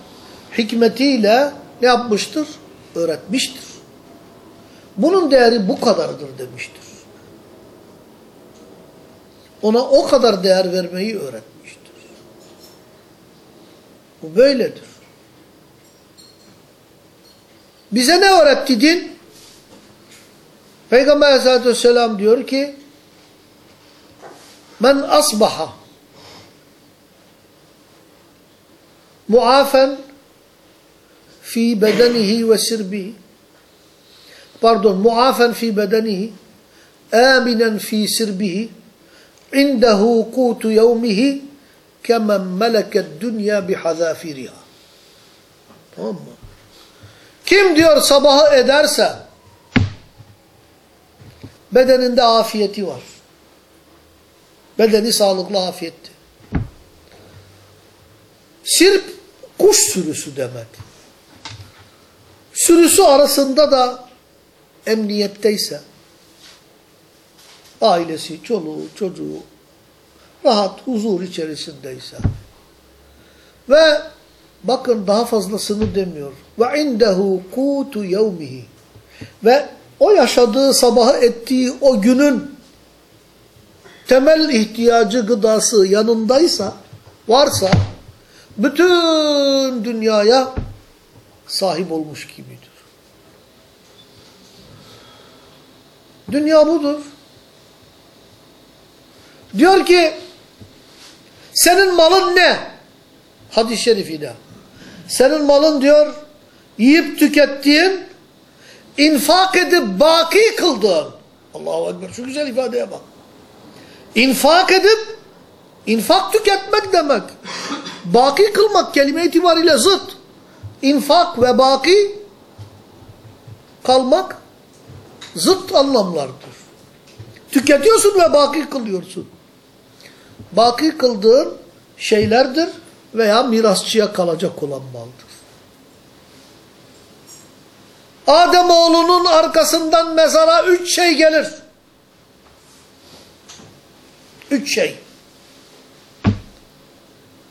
hikmetiyle ne yapmıştır? Öğretmiştir. Bunun değeri bu kadardır demiştir. Ona o kadar değer vermeyi öğretmiştir. Bu böyledir. Bize ne öğretti din? Peygamber aleyhissalatü vesselam diyor ki Men asbaha muafen fi bedenihi ve sirbihi pardon muafen fi bedenihi aminen fi sirbihi indehu kutu yevmihi kemen meleket dünya bihazafiriha tamam mı? Kim diyor sabahı ederse bedeninde afiyeti var. Bedeni sağlıklı afiyetli. Sirp kuş sürüsü demek. Sürüsü arasında da emniyetteyse ailesi, çoluğu, çocuğu rahat, huzur içerisindeyse ve bakın daha fazlasını demiyor. Ve indehu kutu yevmihi ve o yaşadığı sabahı ettiği o günün temel ihtiyacı gıdası yanındaysa, varsa bütün dünyaya sahip olmuş gibidir. Dünya budur. Diyor ki senin malın ne? Hadis-i şerifine. Senin malın diyor yiyip tükettiğin infak edip baki kıldığın. Allahu Ekber şu güzel ifadeye bak. İnfak edip infak tüketmek demek. Baki kılmak kelime itibariyle zıt. İnfak ve baki kalmak zıt anlamlardır. Tüketiyorsun ve baki kılıyorsun. Baki kıldığın şeylerdir veya mirasçıya kalacak olan maldır. Ademoğlunun arkasından mezara üç şey gelir. Üç şey.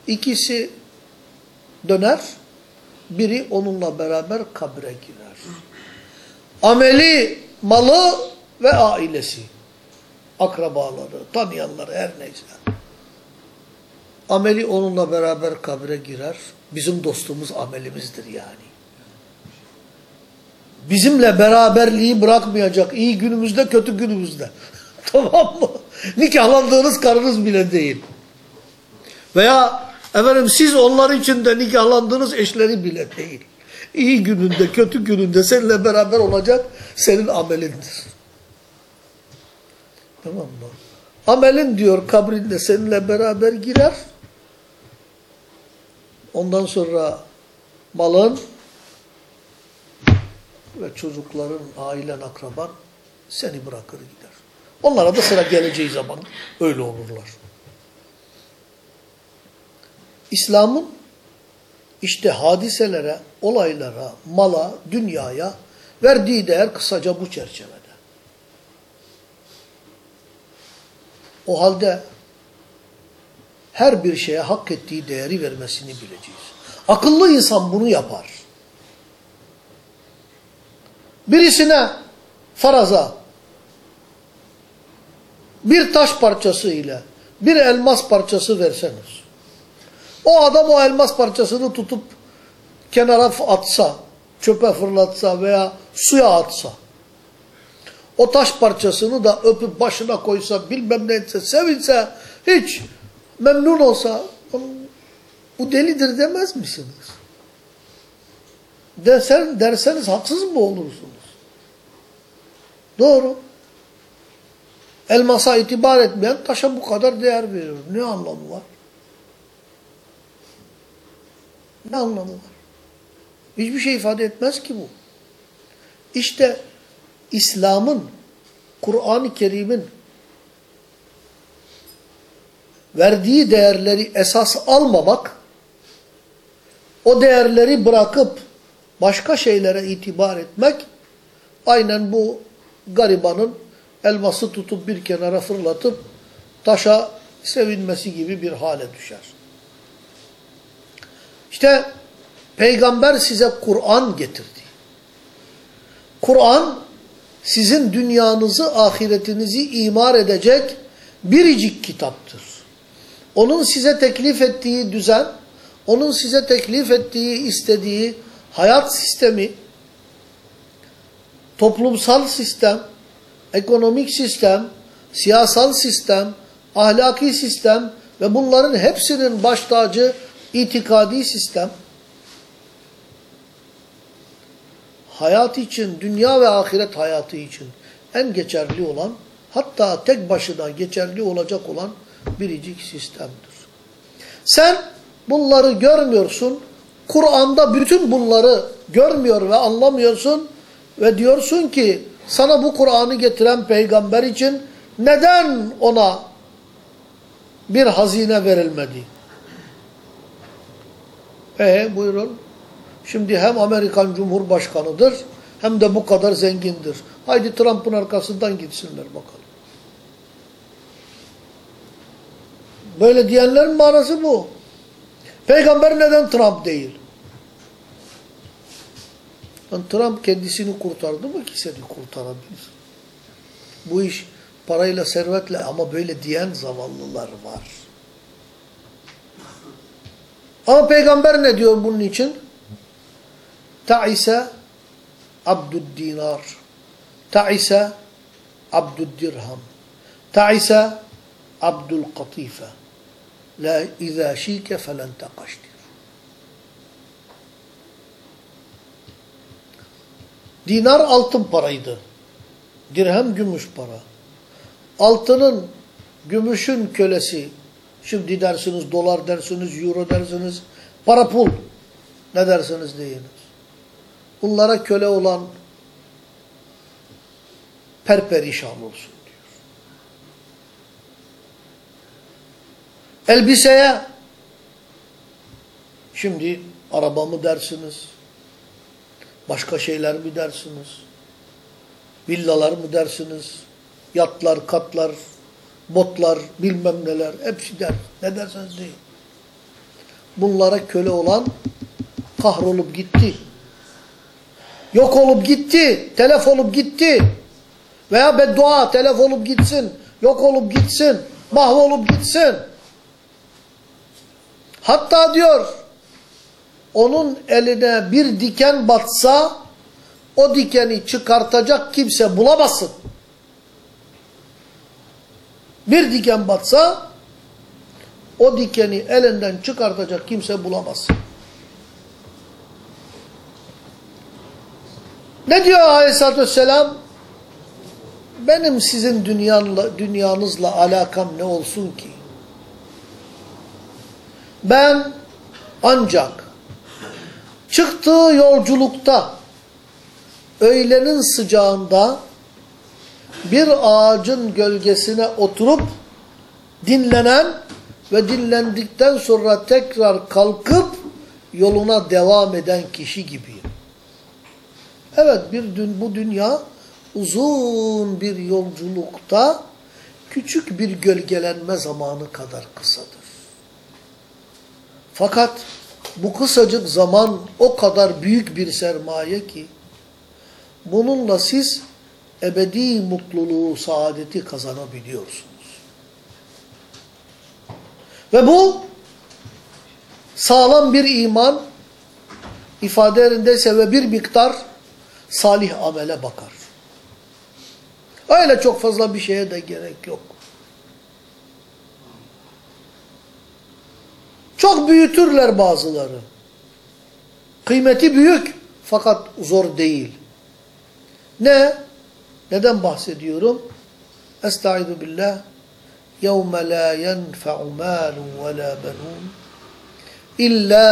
İkisi döner, biri onunla beraber kabre girer. Ameli, malı ve ailesi. Akrabaları, tanıyanları her neyse. Ameli onunla beraber kabre girer. Bizim dostumuz amelimizdir yani. Bizimle beraberliği bırakmayacak iyi günümüzde kötü günümüzde. tamam mı? Nikahlandığınız karınız bile değil. Veya efendim siz onlar için de nikahlandığınız eşleri bile değil. İyi gününde, kötü gününde seninle beraber olacak senin amelindir. Tamam mı? Amelin diyor kabrinde seninle beraber girer. Ondan sonra malın ve çocukların, ailen, akraban seni bırakır gider. Onlara da sıra geleceği zaman öyle olurlar. İslam'ın işte hadiselere, olaylara, mala, dünyaya verdiği değer kısaca bu çerçevede. O halde her bir şeye hak ettiği değeri vermesini bileceğiz. Akıllı insan bunu yapar. Birisine faraza bir taş parçası ile bir elmas parçası verseniz, o adam o elmas parçasını tutup kenara atsa, çöpe fırlatsa veya suya atsa, o taş parçasını da öpüp başına koysa, bilmem ne etse, sevinse, hiç memnun olsa, bu delidir demez misiniz? Dersen, derseniz haksız mı olursunuz? Doğru. Elmasa itibar etmeyen taşa bu kadar değer veriyor. Ne anlamı var? Ne anlamı var? Hiçbir şey ifade etmez ki bu. İşte İslam'ın, Kur'an-ı Kerim'in verdiği değerleri esas almamak, o değerleri bırakıp başka şeylere itibar etmek, aynen bu garibanın elması tutup bir kenara fırlatıp taşa sevinmesi gibi bir hale düşer. İşte peygamber size Kur'an getirdi. Kur'an sizin dünyanızı, ahiretinizi imar edecek biricik kitaptır. Onun size teklif ettiği düzen, onun size teklif ettiği, istediği hayat sistemi, toplumsal sistem, ekonomik sistem, siyasal sistem, ahlaki sistem ve bunların hepsinin baş tacı itikadi sistem. Hayat için, dünya ve ahiret hayatı için en geçerli olan, hatta tek başına geçerli olacak olan biricik sistemdir. Sen bunları görmüyorsun, Kur'an'da bütün bunları görmüyor ve anlamıyorsun ve diyorsun ki sana bu Kur'an'ı getiren peygamber için neden ona bir hazine verilmedi? E buyurun. Şimdi hem Amerikan Cumhurbaşkanı'dır hem de bu kadar zengindir. Haydi Trump'ın arkasından gitsinler bakalım. Böyle diyenlerin manası bu. Peygamber neden Trump değil? Yani Trump kendisini kurtardı mı ki seni kurtarabilir? Bu iş parayla, servetle ama böyle diyen zavallılar var. Ama peygamber ne diyor bunun için? Ta'ise abdud dinar. Ta'ise abdud dirham. Ta'ise abdul katife. La izâ şîke felen teqaştir. Dinar altın paraydı. Dirhem gümüş para. Altının, gümüşün kölesi. Şimdi dersiniz dolar dersiniz, euro dersiniz, para pul. Ne dersiniz deyiniz. Bunlara köle olan perperişan olsun Elbiseye şimdi araba mı dersiniz? Başka şeyler mi dersiniz? Villalar mı dersiniz? Yatlar, katlar, botlar, bilmem neler hepsi der. Ne derseniz deyin. Bunlara köle olan kahrolup gitti. Yok olup gitti. Telef olup gitti. Veya beddua telef olup gitsin. Yok olup gitsin. Mahvolup gitsin. Hatta diyor onun eline bir diken batsa o dikeni çıkartacak kimse bulamazsın. Bir diken batsa o dikeni elinden çıkartacak kimse bulamazsın. Ne diyor aleyhissalatü vesselam? Benim sizin dünyanla, dünyanızla alakam ne olsun ki? Ben ancak çıktığı yolculukta öğlenin sıcağında bir ağacın gölgesine oturup dinlenen ve dinlendikten sonra tekrar kalkıp yoluna devam eden kişi gibiyim. Evet bir dün bu dünya uzun bir yolculukta küçük bir gölgelenme zamanı kadar kısadır. Fakat bu kısacık zaman o kadar büyük bir sermaye ki bununla siz ebedi mutluluğu, saadeti kazanabiliyorsunuz. Ve bu sağlam bir iman ifade ve bir miktar salih amele bakar. Öyle çok fazla bir şeye de gerek yok. Çok büyütürler bazıları. Kıymeti büyük fakat zor değil. Ne? Neden bahsediyorum? Estaizu billah. يَوْمَ لَا يَنْفَعُ مَالٌ وَلَا بَنُونَ إِلَّا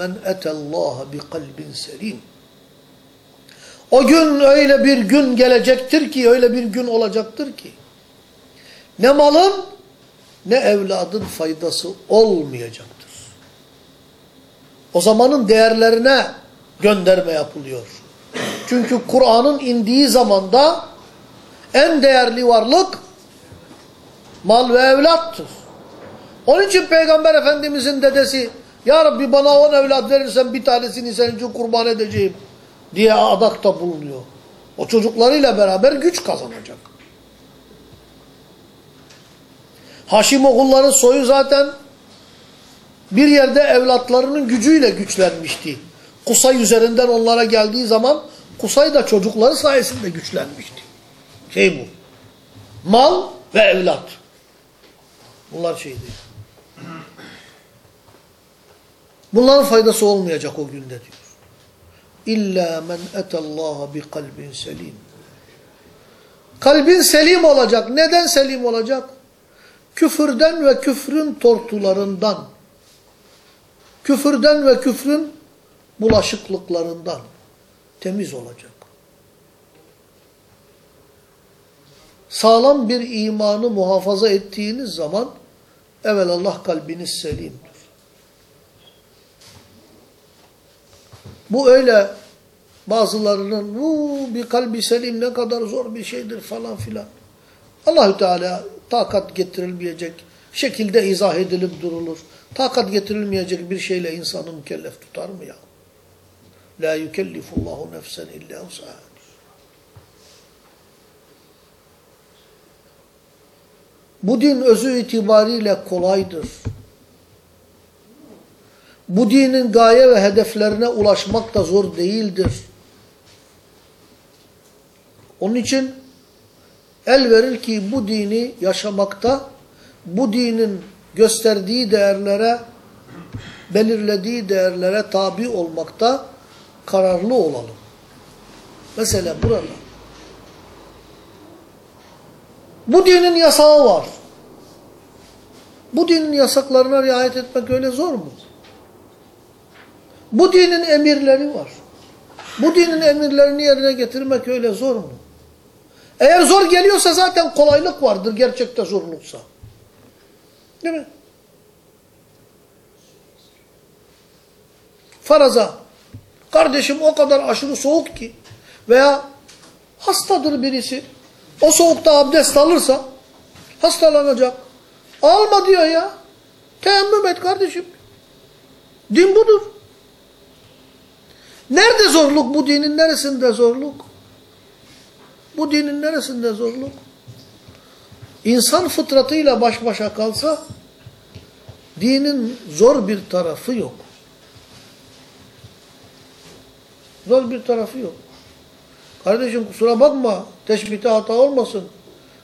مَنْ أَتَى اللّٰهَ بِقَلْبٍ سَلِيمٍ O gün öyle bir gün gelecektir ki, öyle bir gün olacaktır ki, ne malın ne evladın faydası olmayacaktır. O zamanın değerlerine gönderme yapılıyor. Çünkü Kur'an'ın indiği zamanda en değerli varlık mal ve evlattır. Onun için Peygamber Efendimizin dedesi Ya Rabbi bana on evlat verirsen bir tanesini senin için kurban edeceğim diye adakta bulunuyor. O çocuklarıyla beraber güç kazanacak. Haşim oğulların soyu zaten bir yerde evlatlarının gücüyle güçlenmişti. Kusay üzerinden onlara geldiği zaman Kusay da çocukları sayesinde güçlenmişti. Şey bu. Mal ve evlat. Bunlar şey değil. Bunların faydası olmayacak o günde diyor. İlla men etallaha bi kalbin selim. Kalbin selim olacak. Neden selim olacak? Küfürden ve küfrün tortularından. Küfürden ve küfrün bulaşıklıklarından. temiz olacak. Sağlam bir imanı muhafaza ettiğiniz zaman Allah kalbiniz selimdir. Bu öyle bazılarının bu bir kalbi selim ne kadar zor bir şeydir falan filan. Allahü Teala takat getirilmeyecek şekilde izah edilip durulur. Takat getirilmeyecek bir şeyle insanı mükellef tutar mı ya? La yukellifullahu nefsen illa usaha. Bu din özü itibariyle kolaydır. Bu dinin gaye ve hedeflerine ulaşmak da zor değildir. Onun için el verir ki bu dini yaşamakta, bu dinin gösterdiği değerlere, belirlediği değerlere tabi olmakta kararlı olalım. Mesela burada. Bu dinin yasağı var. Bu dinin yasaklarına riayet etmek öyle zor mu? Bu dinin emirleri var. Bu dinin emirlerini yerine getirmek öyle zor mu? Eğer zor geliyorsa zaten kolaylık vardır gerçekte zorluksa. Değil mi? Faraza, kardeşim o kadar aşırı soğuk ki veya hastadır birisi, o soğukta abdest alırsa hastalanacak. Alma diyor ya. Teyemmüm et kardeşim. Din budur. Nerede zorluk? Bu dinin neresinde zorluk? Bu dinin neresinde zorluk? İnsan fıtratıyla baş başa kalsa dinin zor bir tarafı yok. Zor bir tarafı yok. Kardeşim kusura bakma, teşbihte hata olmasın.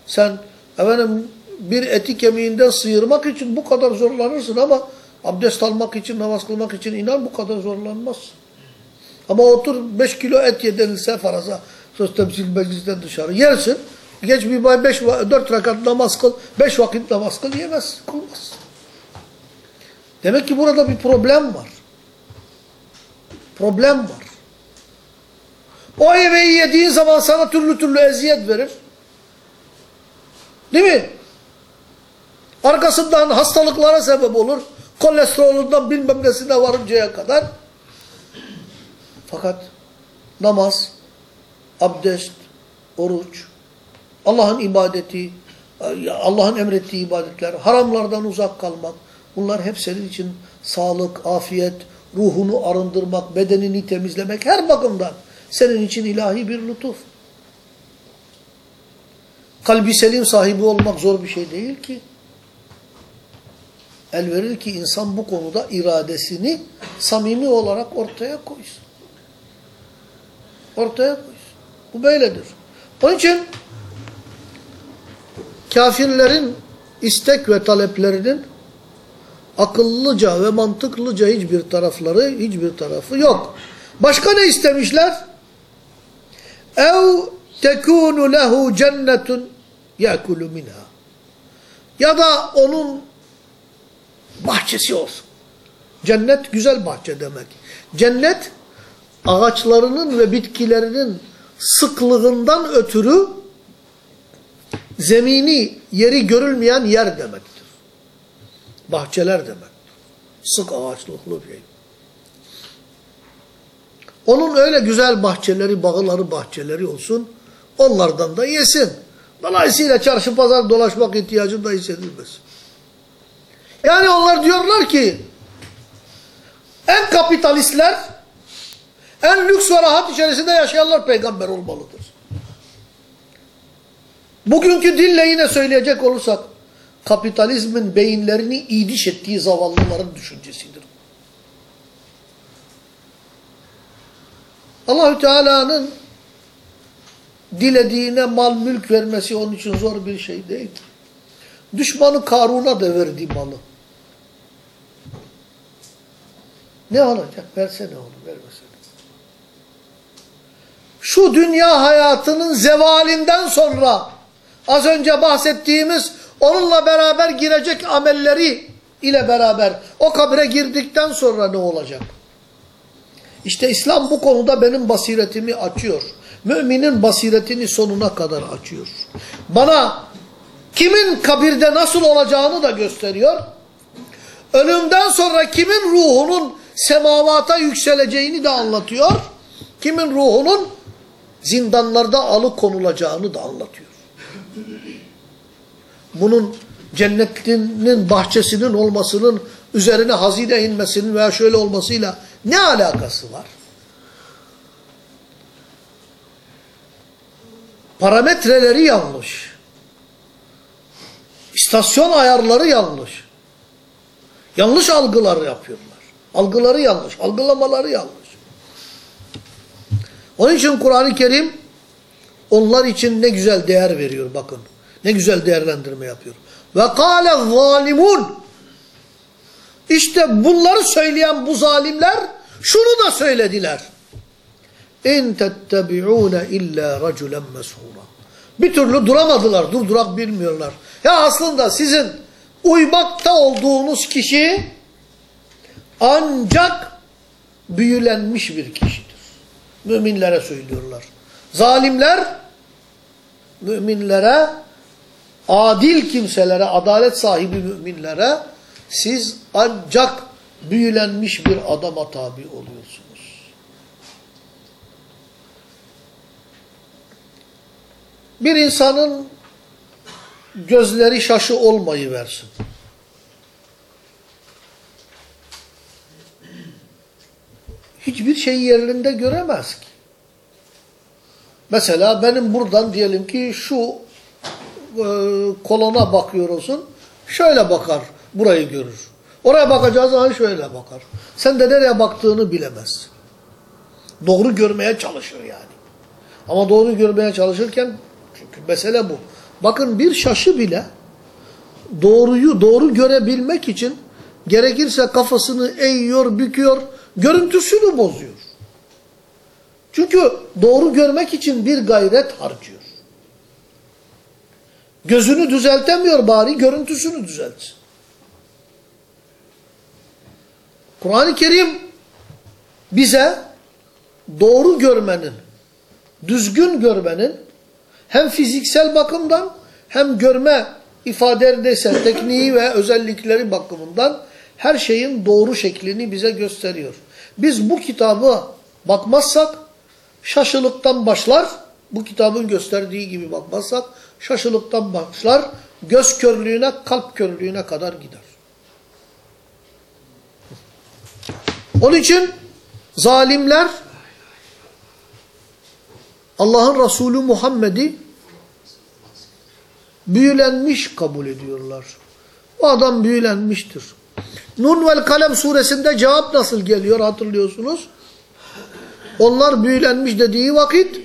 Sen efendim bir eti kemiğinden sıyırmak için bu kadar zorlanırsın ama abdest almak için, namaz kılmak için inan bu kadar zorlanmazsın. Ama otur 5 kilo et ye denilse faraza söz temsil meclisten dışarı yersin. Geç bir bay 5 4 rekat namaz kıl, 5 vakit namaz kıl yemez, kılmaz. Demek ki burada bir problem var. Problem var. O yemeği yediğin zaman sana türlü türlü eziyet verir. Değil mi? Arkasından hastalıklara sebep olur. Kolesterolünden bilmem nesine varıncaya kadar. Fakat namaz, abdest, oruç, Allah'ın ibadeti, Allah'ın emrettiği ibadetler, haramlardan uzak kalmak, bunlar hep senin için sağlık, afiyet, ruhunu arındırmak, bedenini temizlemek her bakımdan senin için ilahi bir lütuf. Kalbi selim sahibi olmak zor bir şey değil ki. El verir ki insan bu konuda iradesini samimi olarak ortaya koysun. Ortaya koysun. Bu böyledir. Onun için kafirlerin istek ve taleplerinin akıllıca ve mantıklıca hiçbir tarafları, hiçbir tarafı yok. Başka ne istemişler? ev tekunu lehu cennetun yakulu minha. Ya da onun bahçesi olsun. Cennet güzel bahçe demek. Cennet ağaçlarının ve bitkilerinin sıklığından ötürü zemini, yeri görülmeyen yer demektir. Bahçeler demektir. Sık ağaçlıklı bir şey. Onun öyle güzel bahçeleri, bağları, bahçeleri olsun. Onlardan da yesin. Dolayısıyla çarşı pazar dolaşmak ihtiyacı da hissedilmez. Yani onlar diyorlar ki en kapitalistler en lüks ve rahat içerisinde yaşayanlar peygamber olmalıdır. Bugünkü dille yine söyleyecek olursak kapitalizmin beyinlerini idiş ettiği zavallıların düşüncesidir. Allahü Teala'nın dilediğine mal mülk vermesi onun için zor bir şey değil. Düşmanı Karun'a da verdi malı. Ne olacak? Versene onu, vermesene. Şu dünya hayatının zevalinden sonra az önce bahsettiğimiz onunla beraber girecek amelleri ile beraber o kabre girdikten sonra ne olacak? İşte İslam bu konuda benim basiretimi açıyor. Müminin basiretini sonuna kadar açıyor. Bana kimin kabirde nasıl olacağını da gösteriyor. Ölümden sonra kimin ruhunun semavata yükseleceğini de anlatıyor. Kimin ruhunun zindanlarda alıkonulacağını da anlatıyor. Bunun cennetinin bahçesinin olmasının üzerine hazine inmesinin veya şöyle olmasıyla ne alakası var? Parametreleri yanlış. İstasyon ayarları yanlış. Yanlış algılar yapıyorlar. Algıları yanlış, algılamaları yanlış. Onun için Kur'an-ı Kerim onlar için ne güzel değer veriyor bakın. Ne güzel değerlendirme yapıyor. Ve kâle zalimun. İşte bunları söyleyen bu zalimler şunu da söylediler. İn tettebi'ûne illa raculen meshûra. Bir türlü duramadılar, durdurak bilmiyorlar. Ya aslında sizin uymakta olduğunuz kişi ancak büyülenmiş bir kişidir. Müminlere söylüyorlar. Zalimler müminlere, adil kimselere, adalet sahibi müminlere siz ancak büyülenmiş bir adama tabi oluyorsunuz. Bir insanın gözleri şaşı olmayı versin. Hiçbir şeyi yerinde göremez ki. Mesela benim buradan diyelim ki şu e, kolona bakıyorsun. Şöyle bakar, burayı görür. Oraya bakacağı zaman şöyle bakar. Sen de nereye baktığını bilemezsin. Doğru görmeye çalışır yani. Ama doğru görmeye çalışırken çünkü mesele bu. Bakın bir şaşı bile doğruyu doğru görebilmek için gerekirse kafasını eğiyor, büküyor, görüntüsünü bozuyor. Çünkü doğru görmek için bir gayret harcıyor. Gözünü düzeltemiyor bari görüntüsünü düzeltsin. Kur'an-ı Kerim bize doğru görmenin, düzgün görmenin hem fiziksel bakımdan hem görme ifadedeyse tekniği ve özellikleri bakımından her şeyin doğru şeklini bize gösteriyor. Biz bu kitabı bakmazsak şaşılıktan başlar. Bu kitabın gösterdiği gibi bakmazsak şaşılıktan başlar. Göz körlüğüne, kalp körlüğüne kadar gider. Onun için zalimler Allah'ın Resulü Muhammed'i büyülenmiş kabul ediyorlar. O adam büyülenmiştir. Nun vel Kalem suresinde cevap nasıl geliyor hatırlıyorsunuz? Onlar büyülenmiş dediği vakit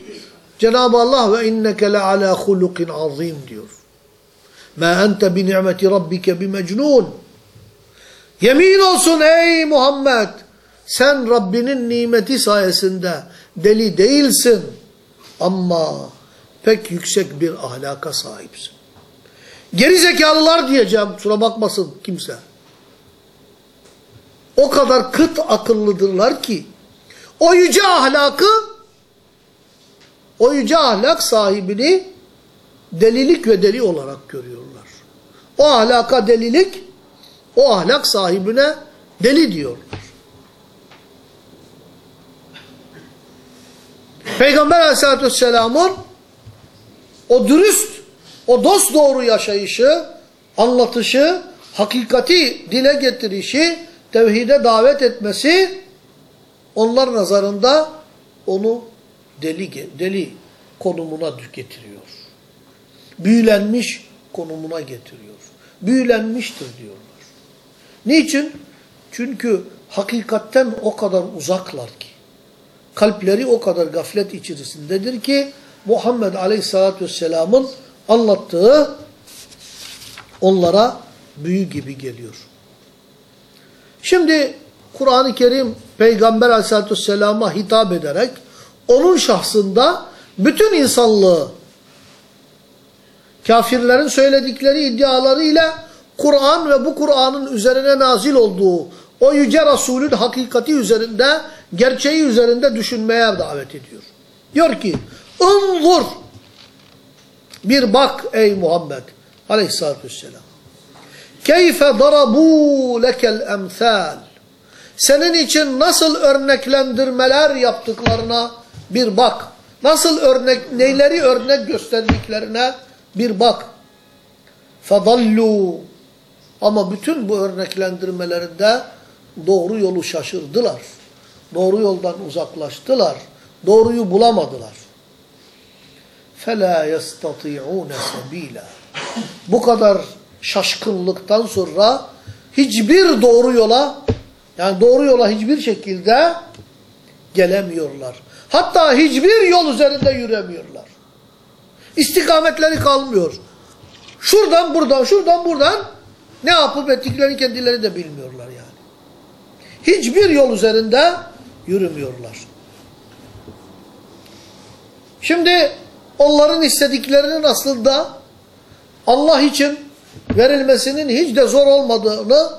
Cenab-ı Allah ve inneke le ala hulukin azim diyor. Ma ente bi ni'meti rabbike bi mecnun. Yemin olsun ey Muhammed sen Rabbinin nimeti sayesinde deli değilsin ama pek yüksek bir ahlaka sahipsin. Geri zekalılar diyeceğim kusura bakmasın kimse. O kadar kıt akıllıdırlar ki o yüce ahlakı o yüce ahlak sahibini delilik ve deli olarak görüyorlar. O ahlaka delilik o ahlak sahibine deli diyorlar. Peygamber aleyhissalatü vesselamın o dürüst, o dost doğru yaşayışı, anlatışı, hakikati dile getirişi, tevhide davet etmesi onlar nazarında onu deli, deli konumuna getiriyor. Büyülenmiş konumuna getiriyor. Büyülenmiştir diyorlar. Niçin? Çünkü hakikatten o kadar uzaklar ki. Kalpleri o kadar gaflet içerisindedir ki Muhammed Aleyhisselatü Vesselam'ın anlattığı onlara büyü gibi geliyor. Şimdi Kur'an-ı Kerim Peygamber Aleyhisselatü Vesselam'a hitap ederek onun şahsında bütün insanlığı kafirlerin söyledikleri iddialarıyla Kur'an ve bu Kur'an'ın üzerine nazil olduğu o yüce Resulün hakikati üzerinde gerçeği üzerinde düşünmeye davet ediyor. Diyor ki, ınzur, bir bak ey Muhammed aleyhissalatü vesselam. Keyfe darabû lekel emthal. Senin için nasıl örneklendirmeler yaptıklarına bir bak. Nasıl örnek, neyleri örnek gösterdiklerine bir bak. Fadallu. Ama bütün bu örneklendirmelerinde doğru yolu şaşırdılar. Doğru yoldan uzaklaştılar. Doğruyu bulamadılar. Fela yestati'ûne sabîlâ. Bu kadar şaşkınlıktan sonra hiçbir doğru yola yani doğru yola hiçbir şekilde gelemiyorlar. Hatta hiçbir yol üzerinde yüremiyorlar. İstikametleri kalmıyor. Şuradan buradan, şuradan buradan ne yapıp ettiklerini kendileri de bilmiyorlar yani. Hiçbir yol üzerinde yürümüyorlar. Şimdi onların istediklerinin aslında Allah için verilmesinin hiç de zor olmadığını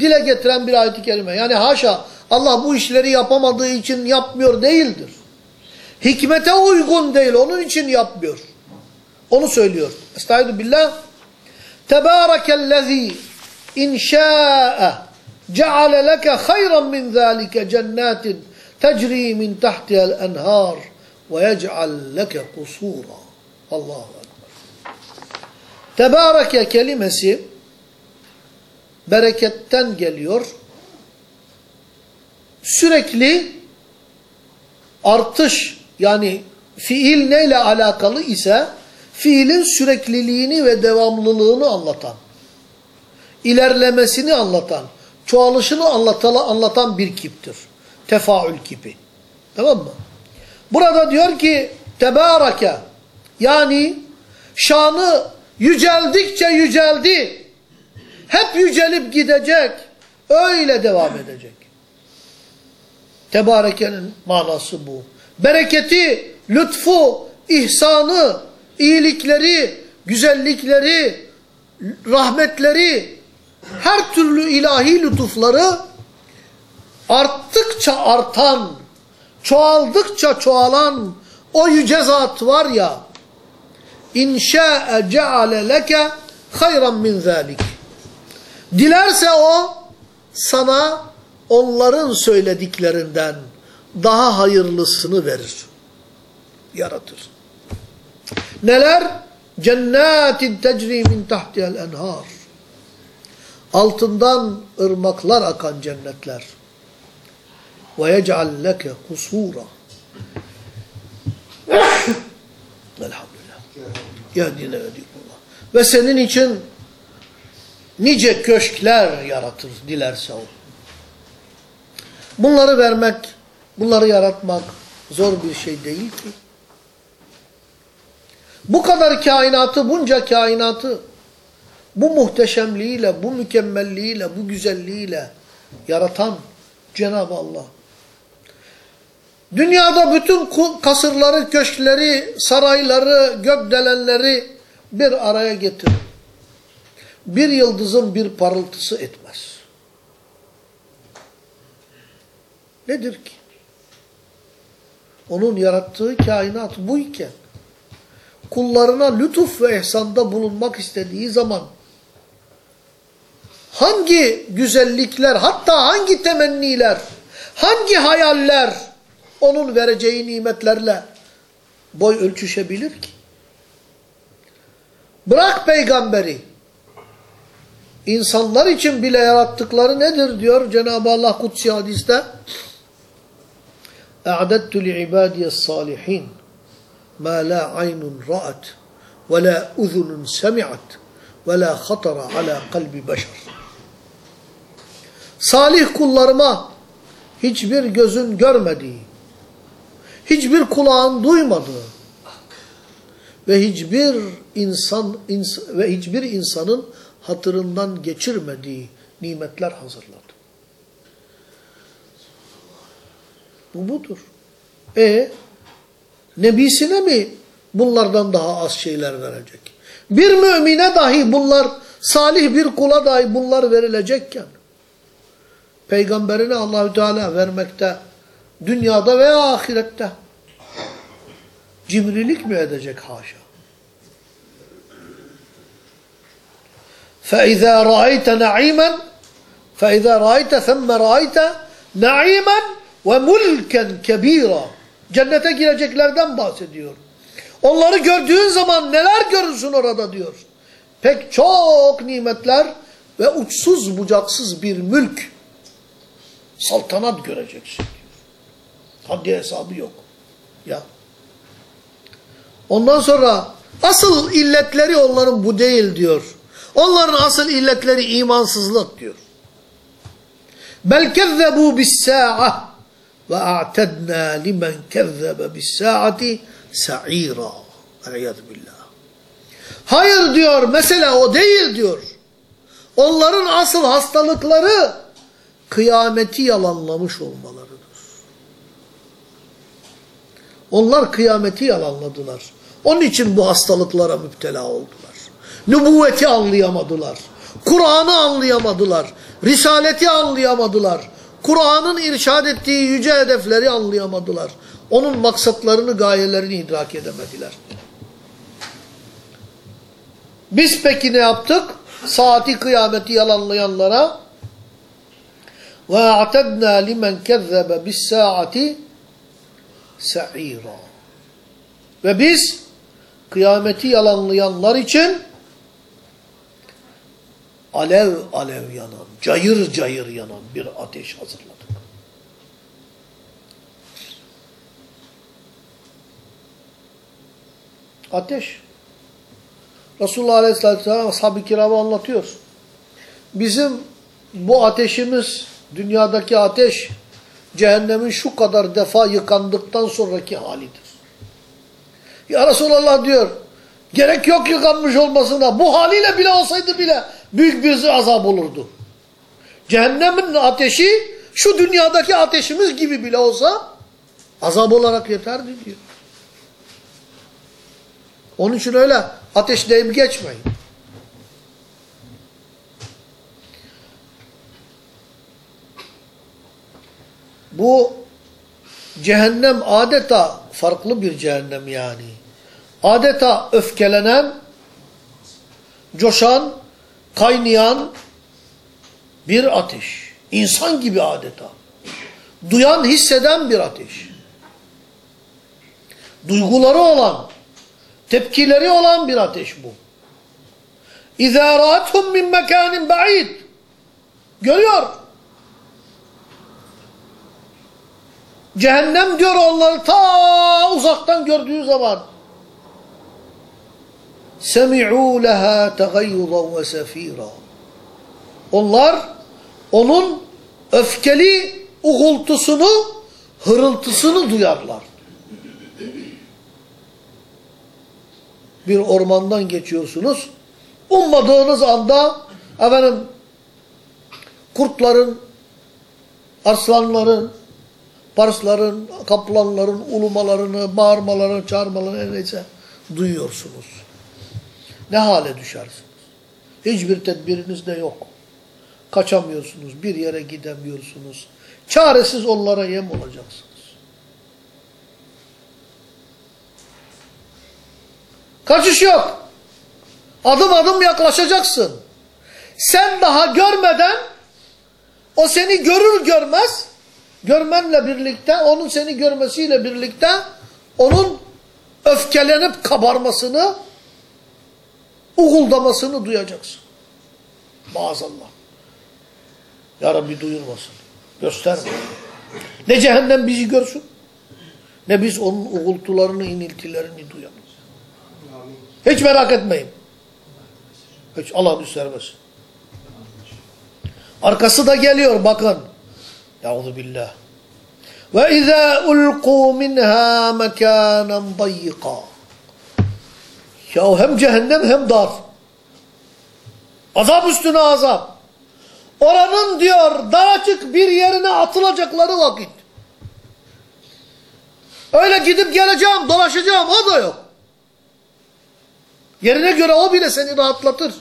dile getiren bir ayet-i kerime. Yani haşa Allah bu işleri yapamadığı için yapmıyor değildir. Hikmete uygun değil onun için yapmıyor. Onu söylüyor. Estaizu billah. Tebârekellezî inşâ'e ceale leke hayran min zâlike cennetin tecrî min tahtihel enhâr ve yec'al leke kusûra. Allahu Ekber. Tebareke kelimesi bereketten geliyor. Sürekli artış yani fiil neyle alakalı ise fiilin sürekliliğini ve devamlılığını anlatan, ilerlemesini anlatan, çoğalışını anlatalı, anlatan bir kiptir. Tefaül kipi. Tamam mı? Burada diyor ki tebareke yani şanı yüceldikçe yüceldi. Hep yücelip gidecek. Öyle devam edecek. Tebarekenin manası bu. Bereketi, lütfu, ihsanı, iyilikleri, güzellikleri, rahmetleri, her türlü ilahi lütufları arttıkça artan, çoğaldıkça çoğalan o yüce zat var ya, İnşa'e ceale leke hayran min zalik. Dilerse o sana onların söylediklerinden daha hayırlısını verir. Yaratır. Neler? Cennetin tecri min tahtihel enhar. Altından ırmaklar akan cennetler. Ve yec'al leke kusura. Elhamdülillah. Yahdine edikullah. Ve senin için nice köşkler yaratır dilerse o. Bunları vermek, bunları yaratmak zor bir şey değil ki. Bu kadar kainatı, bunca kainatı bu muhteşemliğiyle, bu mükemmelliğiyle, bu güzelliğiyle yaratan Cenab-ı Allah. Dünyada bütün kasırları, köşkleri, sarayları, gökdelenleri bir araya getirin. Bir yıldızın bir parıltısı etmez. Nedir ki? Onun yarattığı kainat bu iken kullarına lütuf ve ihsanda bulunmak istediği zaman hangi güzellikler hatta hangi temenniler hangi hayaller onun vereceği nimetlerle boy ölçüşebilir ki? Bırak peygamberi. İnsanlar için bile yarattıkları nedir diyor Cenab-ı Allah Kutsi hadiste? اَعْدَدْتُ لِعِبَادِيَ الصَّالِحِينَ مَا لَا عَيْنٌ رَأَتْ وَلَا اُذُنٌ سَمِعَتْ وَلَا خَطَرَ عَلَى قَلْبِ بَشَرٍ Salih kullarıma hiçbir gözün görmediği, hiçbir kulağın duymadığı ve hiçbir insan ins ve hiçbir insanın hatırından geçirmediği nimetler hazırladı. Bu budur. E nebisine mi bunlardan daha az şeyler verecek? Bir mümine dahi bunlar, salih bir kula dahi bunlar verilecekken, peygamberine Allahü Teala vermekte Dünyada veya ahirette. Cimrilik mi edecek haşa? فَاِذَا رَأَيْتَ نَعِيمًا فَاِذَا رَأَيْتَ ثَمَّ رَأَيْتَ نَعِيمًا ve mulken kebira. Cennete gireceklerden bahsediyor. Onları gördüğün zaman neler görürsün orada diyor. Pek çok nimetler ve uçsuz bucaksız bir mülk. Saltanat göreceksin diyor. Haddi hesabı yok. Ya. Ondan sonra asıl illetleri onların bu değil diyor. Onların asıl illetleri imansızlık diyor. Bel kezzebu bis sa'a limen kezzebe bis sa'ati sa'ira. Eliyadu billah. Hayır diyor mesela o değil diyor. Onların asıl hastalıkları kıyameti yalanlamış olmalarıdır. Onlar kıyameti yalanladılar. Onun için bu hastalıklara müptela oldular. Nübüvveti anlayamadılar. Kur'an'ı anlayamadılar. Risaleti anlayamadılar. Kur'an'ın irşad ettiği yüce hedefleri anlayamadılar. Onun maksatlarını, gayelerini idrak edemediler. Biz peki ne yaptık? Saati kıyameti yalanlayanlara ve a'tedna limen kezzebe bis saati sa'ira. Ve biz kıyameti yalanlayanlar için alev alev yanan, cayır cayır yanan bir ateş hazırladık. Ateş. Resulullah Aleyhisselatü Vesselam ashab-ı kiramı anlatıyor. Bizim bu ateşimiz, dünyadaki ateş, cehennemin şu kadar defa yıkandıktan sonraki halidir. Ya Resulallah diyor, gerek yok yıkanmış olmasına, bu haliyle bile olsaydı bile büyük bir azap olurdu. Cehennemin ateşi, şu dünyadaki ateşimiz gibi bile olsa, azap olarak yeterdi diyor. Onun için öyle ateş deyip geçmeyin. Bu cehennem adeta farklı bir cehennem yani. Adeta öfkelenen, coşan, kaynayan bir ateş. İnsan gibi adeta. Duyan, hisseden bir ateş. Duyguları olan, tepkileri olan bir ateş bu. اِذَا رَاتْهُمْ مِنْ مَكَانٍ بَعِيدٍ Görüyor. Cehennem diyor onları ta uzaktan gördüğü zaman. semi'û leha tegayyuzan ve sefîrâ. Onlar onun öfkeli uğultusunu, hırıltısını duyarlar. Bir ormandan geçiyorsunuz. Ummadığınız anda efendim kurtların, aslanların, parsların, kaplanların ulumalarını, bağırmalarını, çağırmalarını neyse duyuyorsunuz. Ne hale düşersiniz? Hiçbir tedbiriniz de yok. Kaçamıyorsunuz, bir yere gidemiyorsunuz. Çaresiz onlara yem olacaksınız. Kaçış yok. Adım adım yaklaşacaksın. Sen daha görmeden o seni görür görmez görmenle birlikte onun seni görmesiyle birlikte onun öfkelenip kabarmasını uğuldamasını duyacaksın. Maazallah. Ya Rabbi duyurmasın. Gösterme. Ne cehennem bizi görsün ne biz onun uğultularını, iniltilerini duyalım. Hiç merak etmeyin. Hiç Allah göstermesin. Arkası da geliyor bakın. Yauzu billah. Ve izâ ulqû minhâ mekânen dayyika. Ya hem cehennem hem dar. Azap üstüne azap. Oranın diyor dar açık bir yerine atılacakları vakit. Öyle gidip geleceğim, dolaşacağım o da yok. Yerine göre o bile seni rahatlatır.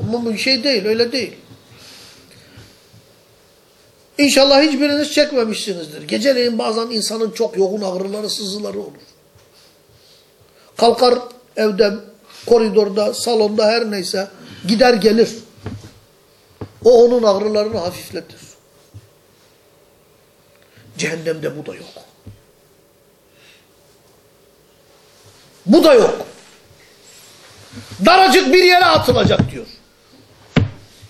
Ama bu şey değil, öyle değil. İnşallah hiçbiriniz çekmemişsinizdir. Geceleyin bazen insanın çok yoğun ağrıları, sızıları olur. Kalkar evde, koridorda, salonda her neyse gider gelir. O onun ağrılarını hafifletir. Cehennemde bu da yok. Bu da yok. Daracık bir yere atılacak diyor.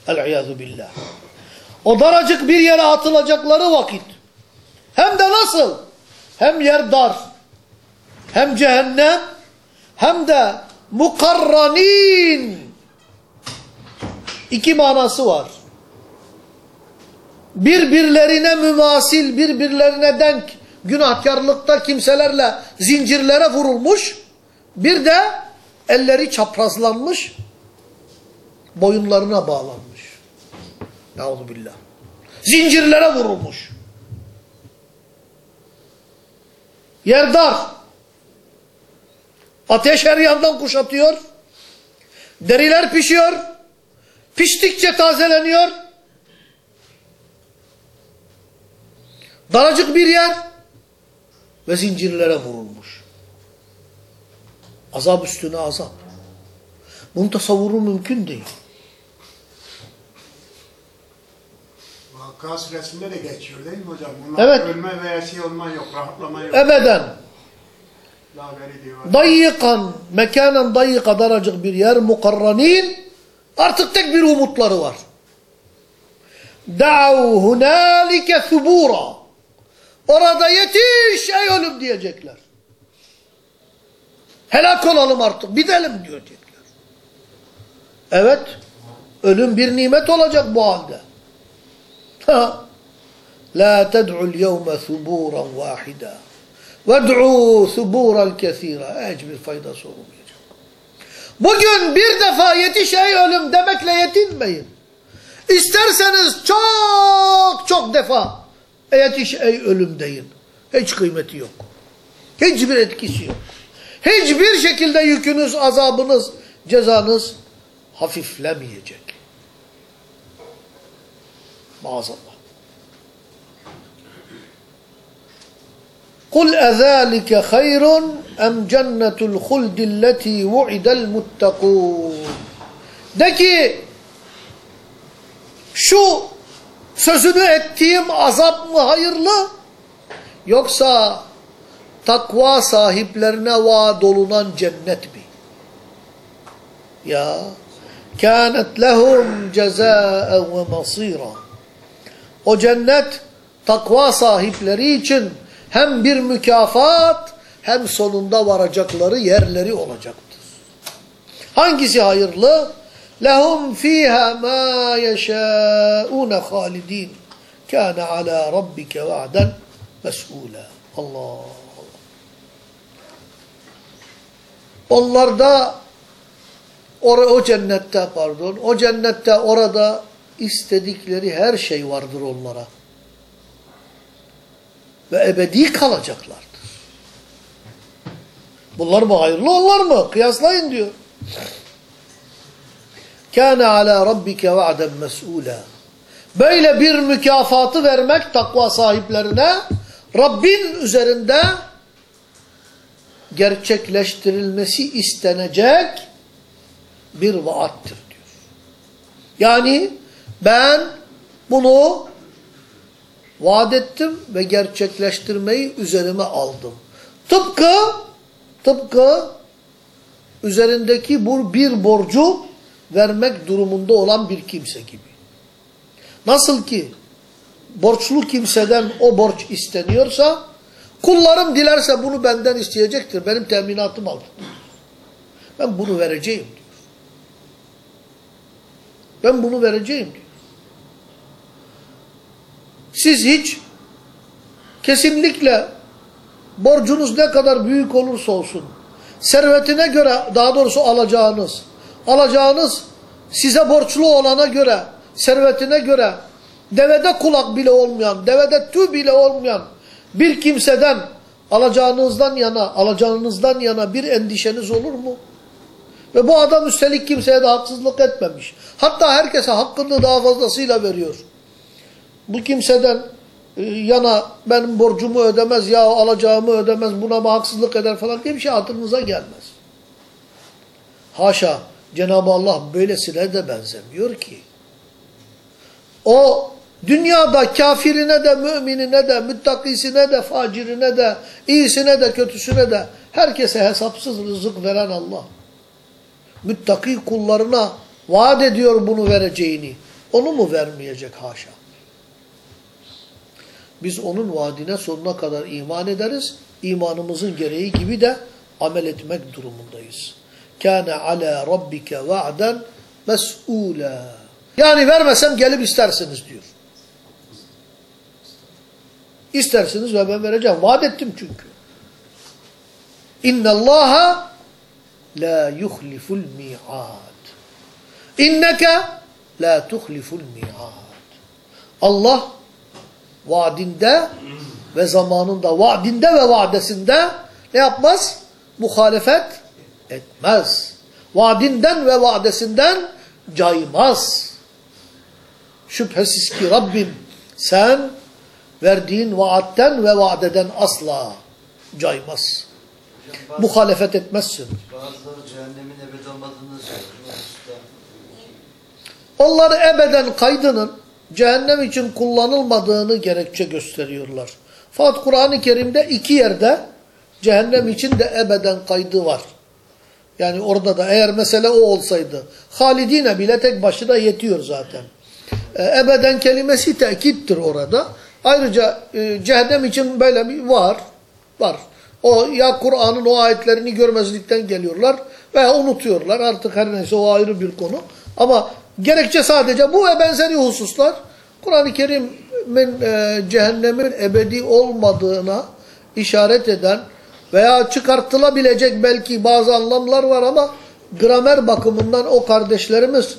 El-İyâzu billah. O daracık bir yere atılacakları vakit. Hem de nasıl? Hem yer dar. Hem cehennem. Hem de mukarranin. İki manası var. Birbirlerine mümasil, birbirlerine denk günahkarlıkta kimselerle zincirlere vurulmuş. Bir de elleri çaprazlanmış, boyunlarına bağlanmış. Euzubillah. Zincirlere vurulmuş. Yer dar. Ateş her yandan kuşatıyor. Deriler pişiyor. Piştikçe tazeleniyor. Daracık bir yer ve zincirlere vurulmuş. Azap üstüne azap. Bunun tasavvuru mümkün değil. Vakıa suresinde de geçiyor değil mi hocam? Bunlar Evet. ölme veya şey olma yok, rahatlama yok. Ebeden. Dayyikan, mekanen dayyika daracık bir yer, mukarranin. Artık tek bir umutları var. Da'u hunalike thubura. Orada yetiş ey ölüm diyecekler. Helak olalım artık, gidelim diyecekler. Evet, ölüm bir nimet olacak bu halde. Ha. La ted'u'l yevme thuburan vahida. Ved'u thuburan kesira. Hiçbir faydası olmayacak. Bugün bir defa yetiş ey ölüm demekle yetinmeyin. İsterseniz çok çok defa yetiş ey ölüm deyin. Hiç kıymeti yok. Hiçbir etkisi yok. Hiçbir şekilde yükünüz, azabınız, cezanız hafiflemeyecek. Maazallah. Kul ezalike hayrun em cennetul huldilleti vu'idel muttakûn. De ki şu sözünü ettiğim azap mı hayırlı yoksa takva sahiplerine vaad olunan cennet mi? Ya kânet lehum cezâen ve masîrâ. O cennet takva sahipleri için hem bir mükafat hem sonunda varacakları yerleri olacaktır. Hangisi hayırlı? Lehum fiha ma yeşâûne halidin. Kâne alâ rabbike va'den mes'ûlâ. Allah. Onlarda o, o cennette pardon, o cennette orada istedikleri her şey vardır onlara ve ebedi kalacaklardır. Bunlar mı hayırlı onlar mı? Kıyaslayın diyor. Kâne alâ rabbike va'den mes'ûlâ. Böyle bir mükafatı vermek takva sahiplerine Rabbin üzerinde gerçekleştirilmesi istenecek bir vaattir diyor. Yani ben bunu vaat ettim ve gerçekleştirmeyi üzerime aldım. Tıpkı tıpkı üzerindeki bu bir borcu vermek durumunda olan bir kimse gibi. Nasıl ki borçlu kimseden o borç isteniyorsa kullarım dilerse bunu benden isteyecektir. Benim teminatım altında. Ben bunu vereceğim diyor. Ben bunu vereceğim diyor. Siz hiç kesinlikle borcunuz ne kadar büyük olursa olsun, servetine göre daha doğrusu alacağınız, alacağınız size borçlu olana göre, servetine göre, devede kulak bile olmayan, devede tüy bile olmayan bir kimseden alacağınızdan yana, alacağınızdan yana bir endişeniz olur mu? Ve bu adam üstelik kimseye de haksızlık etmemiş. Hatta herkese hakkını daha fazlasıyla veriyor. Bu kimseden e, yana benim borcumu ödemez ya alacağımı ödemez buna mı haksızlık eder falan diye bir şey aklınıza gelmez. Haşa Cenab-ı Allah böylesine de benzemiyor ki. O dünyada kafirine de, müminine de, müttakisine de, facirine de, iyisine de, kötüsüne de herkese hesapsız rızık veren Allah. Müttaki kullarına vaat ediyor bunu vereceğini. Onu mu vermeyecek haşa? Biz onun vaadine sonuna kadar iman ederiz. İmanımızın gereği gibi de amel etmek durumundayız. Kâne alâ rabbike va'den mes'ûlâ. Yani vermesem gelip istersiniz diyor. İstersiniz ve ben vereceğim. Vaat ettim çünkü. İnne Allaha la yuhliful mi'ad. İnneke la tuhliful mi'ad. Allah vaadinde ve zamanında, vaadinde ve vaadesinde ne yapmaz? Muhalefet etmez. Vaadinden ve vaadesinden caymaz. Şüphesiz ki Rabbim sen verdiğin vaatten ve vaadeden asla caymaz. Hocam, Muhalefet etmezsin. Bazıları cehennemin ebed olmadığını söylüyor. Onları ebeden kaydının cehennem için kullanılmadığını gerekçe gösteriyorlar. Fakat Kur'an-ı Kerim'de iki yerde cehennem için de ebeden kaydı var. Yani orada da eğer mesele o olsaydı halidine bile tek başına yetiyor zaten. E, ebeden kelimesi tekittir orada. Ayrıca e, cehennem için böyle bir var. Var. O ya Kur'an'ın o ayetlerini görmezlikten geliyorlar veya unutuyorlar. Artık her neyse o ayrı bir konu. Ama gerekçe sadece bu ve benzeri hususlar Kur'an-ı Kerim'in e, cehennemin ebedi olmadığına işaret eden veya çıkartılabilecek belki bazı anlamlar var ama gramer bakımından o kardeşlerimiz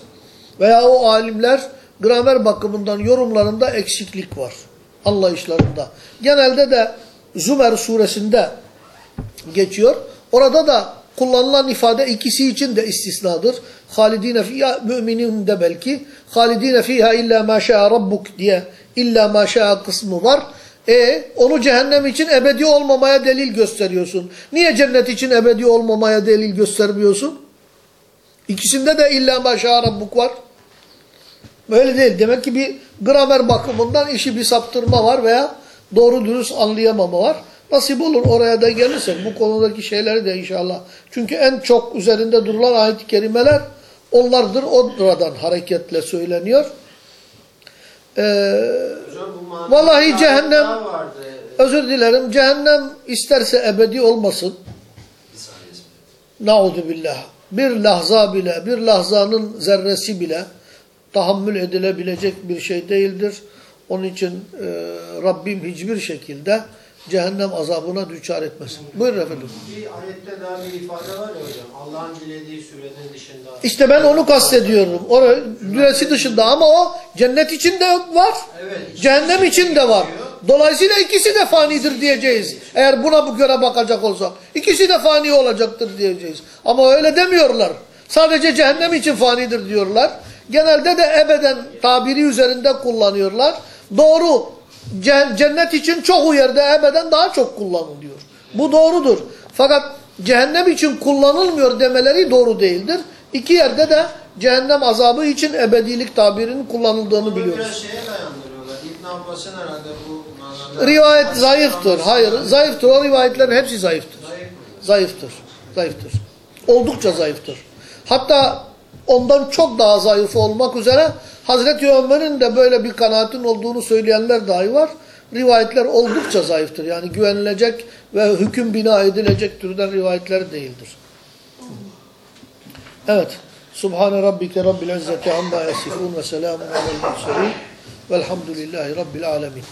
veya o alimler gramer bakımından yorumlarında eksiklik var. Anlayışlarında. Genelde de Zümer suresinde geçiyor. Orada da kullanılan ifade ikisi için de istisnadır. Halidine fiha müminin de belki halidine fiha illa ma şaa rabbuk diye illa ma şaa kısmı var. E onu cehennem için ebedi olmamaya delil gösteriyorsun. Niye cennet için ebedi olmamaya delil göstermiyorsun? İkisinde de illa ma şaa rabbuk var. Böyle değil. Demek ki bir gramer bakımından işi bir saptırma var veya doğru dürüst anlayamama var. Nasip olur oraya da gelirsek bu konudaki şeyleri de inşallah. Çünkü en çok üzerinde durulan ayet-i kerimeler onlardır. Oradan hareketle söyleniyor. Ee, Hocam Vallahi cehennem- özür dilerim. Cehennem isterse ebedi olmasın. Nauzu billah. Bir lahza bile, bir lahzanın zerresi bile tahammül edilebilecek bir şey değildir. Onun için e, Rabbim hiçbir şekilde cehennem azabına düçar etmesin. Buyurun efendim. Bir ayette daha bir ifade var ya hocam. Allah'ın dilediği sürenin dışında. İşte ben onu kastediyorum. O düresi dışında ama o cennet için de var. Evet. Cehennem için de var. Dolayısıyla ikisi de fanidir diyeceğiz. Eğer buna bu göre bakacak olsak. ikisi de fani olacaktır diyeceğiz. Ama öyle demiyorlar. Sadece cehennem için fanidir diyorlar. Genelde de ebeden tabiri üzerinde kullanıyorlar. Doğru. Ce- Cennet için çok yerde ebeden daha çok kullanılıyor. Bu doğrudur. Fakat cehennem için kullanılmıyor demeleri doğru değildir. İki yerde de cehennem azabı için ebedilik tabirinin kullanıldığını Bunu biliyoruz. biraz şeye dayandırıyorlar. İbn Abbas'ın herhalde bu manada. Rivayet zayıftır. Hayır, zayıftır. O rivayetlerin hepsi zayıftır. Zayıftır. Zayıftır. Oldukça zayıftır. Hatta ondan çok daha zayıf olmak üzere Hazreti Ömer'in de böyle bir kanaatin olduğunu söyleyenler dahi var. Rivayetler oldukça zayıftır. Yani güvenilecek ve hüküm bina edilecek türden rivayetler değildir. Evet. Subhane rabbike rabbil izzeti amma yasifun ve selamun alel murselin velhamdülillahi rabbil alemin.